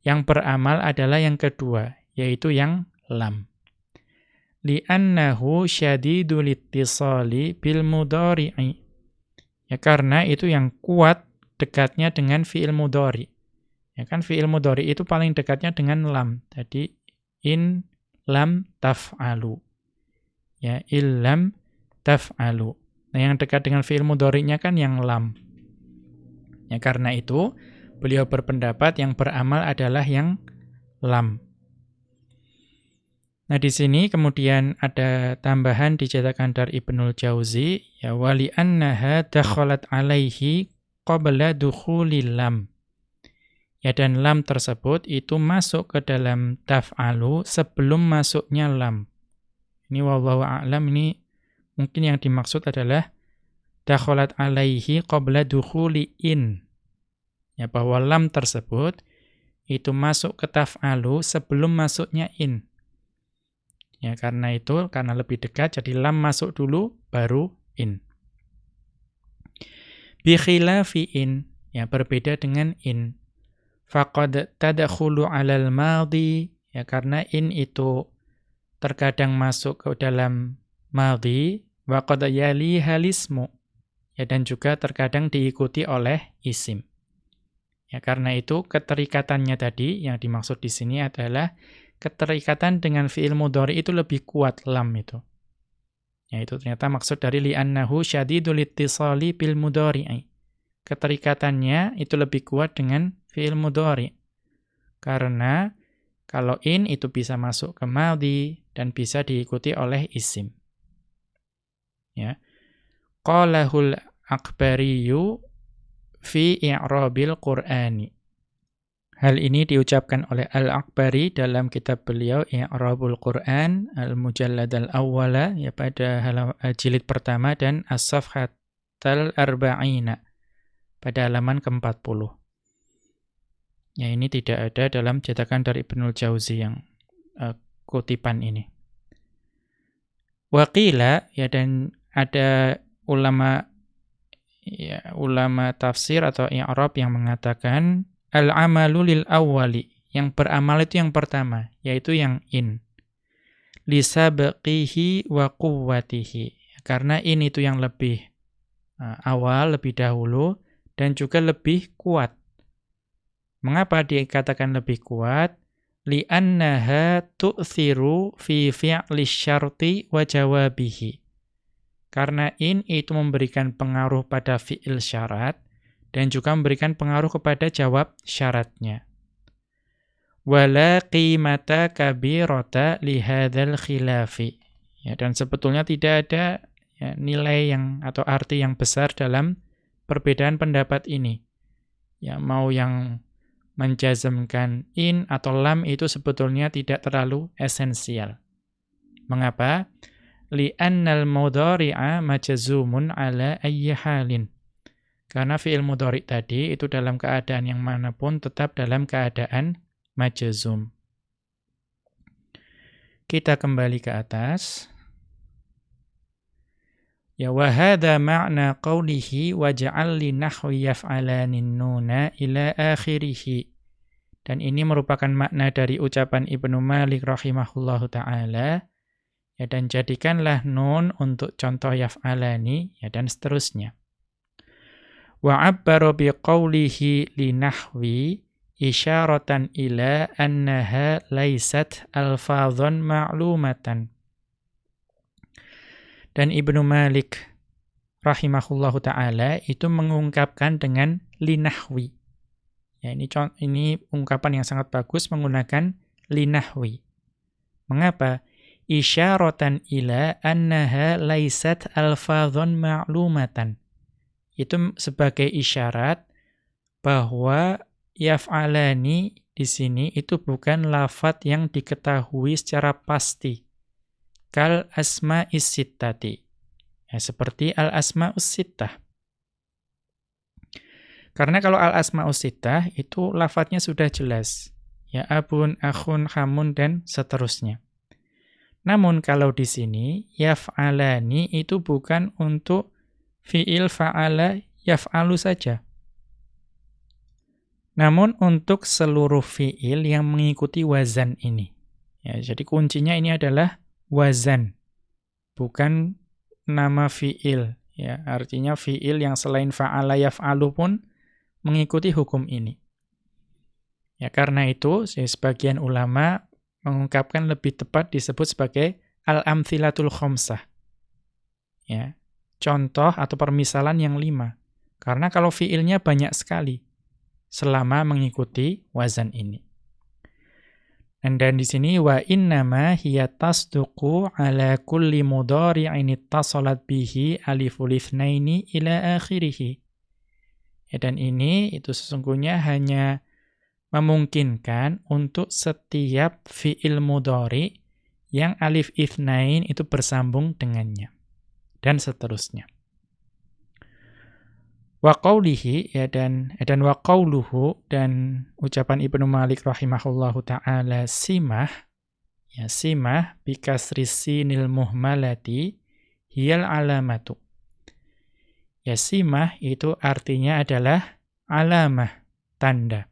Ya. Yang beramal adalah yang kedua, yaitu yang lam. Li'annahu syadidul ittisali bil mudhari'i. Ya karena itu yang kuat dekatnya dengan fi'il mudhari. Ya kan fi'il mudhari itu paling dekatnya dengan lam. Tadi in lam taf'alu. Ya, illam taf'alu. Nah, yang dekat dengan fi'il mudhari'nya kan yang lam. Ya, karena itu beliau berpendapat yang beramal adalah yang lam. Nah, di sini kemudian ada tambahan dicetakan dari Ibnul Jauzi, ya wali annaha dakhalat alaihi qabla dukhulil lam. Ya dan lam tersebut itu masuk ke dalam taf'alu sebelum masuknya lam. Ini wallahu a'lam ini Mungkin yang dimaksud adalah dakhalat alaihi qabla dukhuli in. Ya bahwa lam tersebut itu masuk ke taf'alu sebelum masuknya in. Ya karena itu karena lebih dekat jadi lam masuk dulu baru in. Bi khilafi in ya berbeda dengan in. Faqad tadkhulu 'alal madhi ya karena in itu terkadang masuk ke dalam madhi Wa qad halismu. Ya dan juga terkadang diikuti oleh isim. Ya karena itu keterikatannya tadi yang dimaksud di sini adalah keterikatan dengan fiil mudhari itu lebih kuat lam itu. Ya itu ternyata maksud dari li'annahu syadidul ittisali bil mudhari'i. Keterikatannya itu lebih kuat dengan fiil mudhari. Karena kalau in itu bisa masuk ke madhi dan bisa diikuti oleh isim ya qalahul akbariyu fi i'rabil qur'ani Hal ini diucapkan oleh Al-Akbari dalam kitab beliau I'rabul Qur'an Al-Mujallad Al-Awwala ya pada eh, jilid pertama dan As-Safhatal Arba'ina pada halaman ke-40. Ya ini tidak ada dalam cetakan dari Ibnul Jauzi yang uh, kutipan ini. Waqila ya dan ada ulama ya ulama tafsir atau i'rab yang mengatakan al-amalu lil awwali yang beramal itu yang pertama yaitu yang in. Lisabihi wa quwwatihi karena in itu yang lebih uh, awal lebih dahulu dan juga lebih kuat. Mengapa dikatakan lebih kuat? Li'annaha tu'thiru fi fi'li syarti wa jawabihi karena in itu memberikan pengaruh pada fi'il syarat dan juga memberikan pengaruh kepada jawab syaratnya. Wala qimata kabirata lihadzal khilafi. Ya, dan sebetulnya tidak ada ya, nilai yang atau arti yang besar dalam perbedaan pendapat ini. Ya, mau yang menjazmkan in atau lam itu sebetulnya tidak terlalu esensial. Mengapa? Li'annal mudhari'a majazumun ala ayyi halin. Karena fi'il mudhari' tadi itu dalam keadaan yang mana pun tetap dalam keadaan majazum. Kita kembali ke atas. Ya wa hadha ma'na qawlihi waj'al li nahwi yaf'alanin ila akhirih. dan ini merupakan makna dari ucapan Ibnu Malik rahimahullahu taala ya dan jadikanlah nun untuk contoh yaf'alani ya dan seterusnya. Wa abbara biqaulihi linahwi isyaratan ila annaha laysat alfadhan ma'lumatan. Dan Ibnu Malik rahimahullahu taala itu mengungkapkan dengan linahwi ya ini ini ungkapan yang sangat bagus menggunakan linahwi mengapa isyaratan ila annaha laisat alfadhon ma'lumatan. Itu sebagai isyarat bahwa yaf'alani di sini itu bukan lafat yang diketahui secara pasti. Kal asma isittati. Ya, seperti al asma usittah. Karena kalau al asma usittah itu lafadznya sudah jelas. Ya abun, akhun, hamun, dan seterusnya. Namun kalau di sini yaf'alani itu bukan untuk fi'il fa'ala yaf'alu saja. Namun untuk seluruh fi'il yang mengikuti wazan ini. Ya, jadi kuncinya ini adalah wazan. Bukan nama fi'il. Ya, artinya fi'il yang selain fa'ala yaf'alu pun mengikuti hukum ini. Ya, karena itu sebagian ulama mengungkapkan lebih tepat disebut sebagai al-amthilatul khomsah. Ya, contoh atau permisalan yang lima. Karena kalau fiilnya banyak sekali selama mengikuti wazan ini. Dan, dan di sini wa innama hiya tasduqu ala kulli mudhari'in ittasalat bihi aliful itsnaini ila akhirih. Ya, dan ini itu sesungguhnya hanya memungkinkan untuk setiap fi'il mudhari yang alif ifnain itu bersambung dengannya. Dan seterusnya. Wa qawlihi ya dan dan wa qawluhu dan ucapan Ibnu Malik rahimahullahu taala simah ya simah bi kasri sinil muhmalati hiyal alamatu. Ya simah itu artinya adalah alamah, tanda.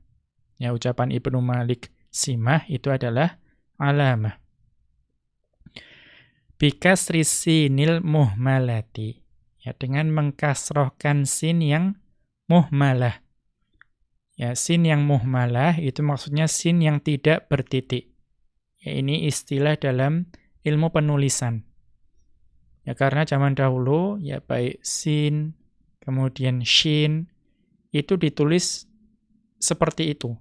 Ya, ucapan Ibnu Malik simah itu adalah alamah. Bikasri sinil muhmalati. Ya, dengan mengkasrohkan sin yang muhmalah. Ya, sin yang muhmalah itu maksudnya sin yang tidak bertitik. Ya, ini istilah dalam ilmu penulisan. Ya, karena zaman dahulu ya baik sin, kemudian shin itu ditulis seperti itu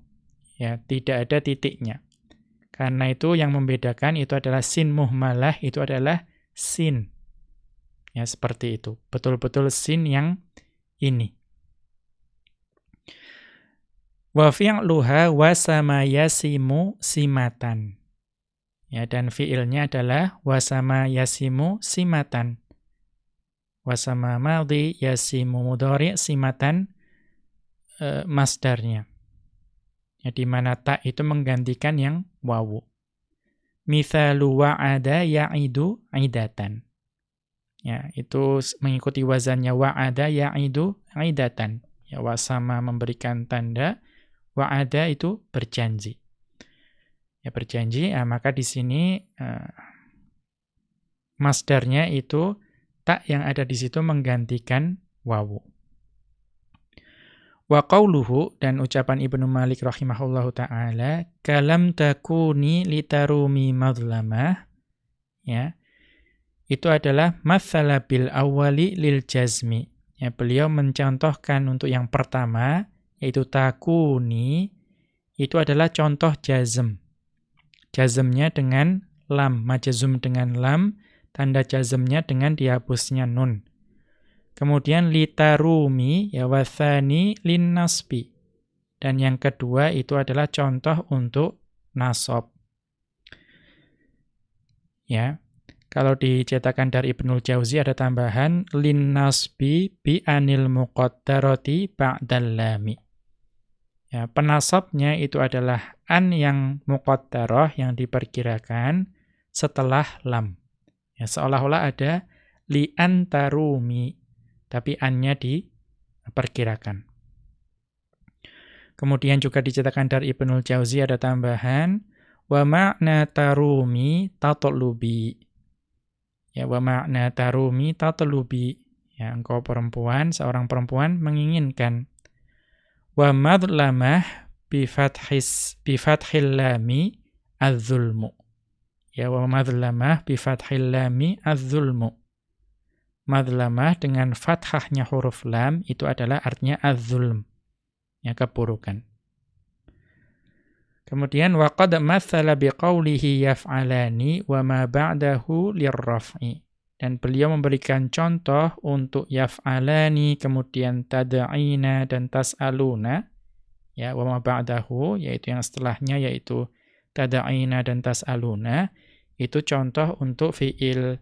ya tidak ada titiknya. Karena itu yang membedakan itu adalah sin muhmalah itu adalah sin. Ya seperti itu. Betul-betul sin yang ini. Wa fi'luha wa yasimu simatan. Ya dan fi'ilnya adalah wa sama yasimu simatan. Wa madhi yasimu mudhari simatan e, masdarnya. Ya, di mana ta itu menggantikan yang wawu. Mithalu wa'ada ya'idu aidatan. Ya, itu mengikuti wazannya wa'ada ya'idu aidatan. Ya, wasama memberikan tanda, wa'ada itu berjanji. Ya, berjanji, ya, maka di sini uh, masdarnya itu tak yang ada di situ menggantikan wawu. Wa qawluhu dan ucapan Ibnu Malik rahimahullahu taala, "Kalam takuni litarumi madlamah." Ya. Itu adalah mathala bil awwali lil jazmi. Ya, beliau mencontohkan untuk yang pertama yaitu takuni itu adalah contoh jazm. Jazmnya dengan lam, majazum dengan lam, tanda jazmnya dengan dihapusnya nun. Kemudian litarumi ya wathani linnasbi. Dan yang kedua itu adalah contoh untuk nasob. Ya. Kalau dicetakan dari Ibnul Jauzi ada tambahan linnasbi bi anil muqaddarati ba'dal lami. Ya, penasobnya itu adalah an yang muqaddarah yang diperkirakan setelah lam. Ya, seolah-olah ada li antarumi tapi annya diperkirakan. Kemudian juga diceritakan dari Ibnul Jauzi ada tambahan wa ma'na tarumi tatlubi. Ya wa ma'na tarumi tatlubi. Ya engkau perempuan, seorang perempuan menginginkan. Wa madlamah bi fathis bi fathil az-zulmu. Ya wa madlamah bi fathil lami az-zulmu. Madlamah dengan fathahnya huruf lam itu adalah artinya az-zulm ya keburukan. Kemudian waqad mathala biqaulihi yaf'alani wa ma ba'dahu lirraf'i. Dan beliau memberikan contoh untuk yaf'alani kemudian tad'ina dan tas'aluna ya wa ma ba'dahu yaitu yang setelahnya yaitu tad'ina dan tas'aluna itu contoh untuk fi'il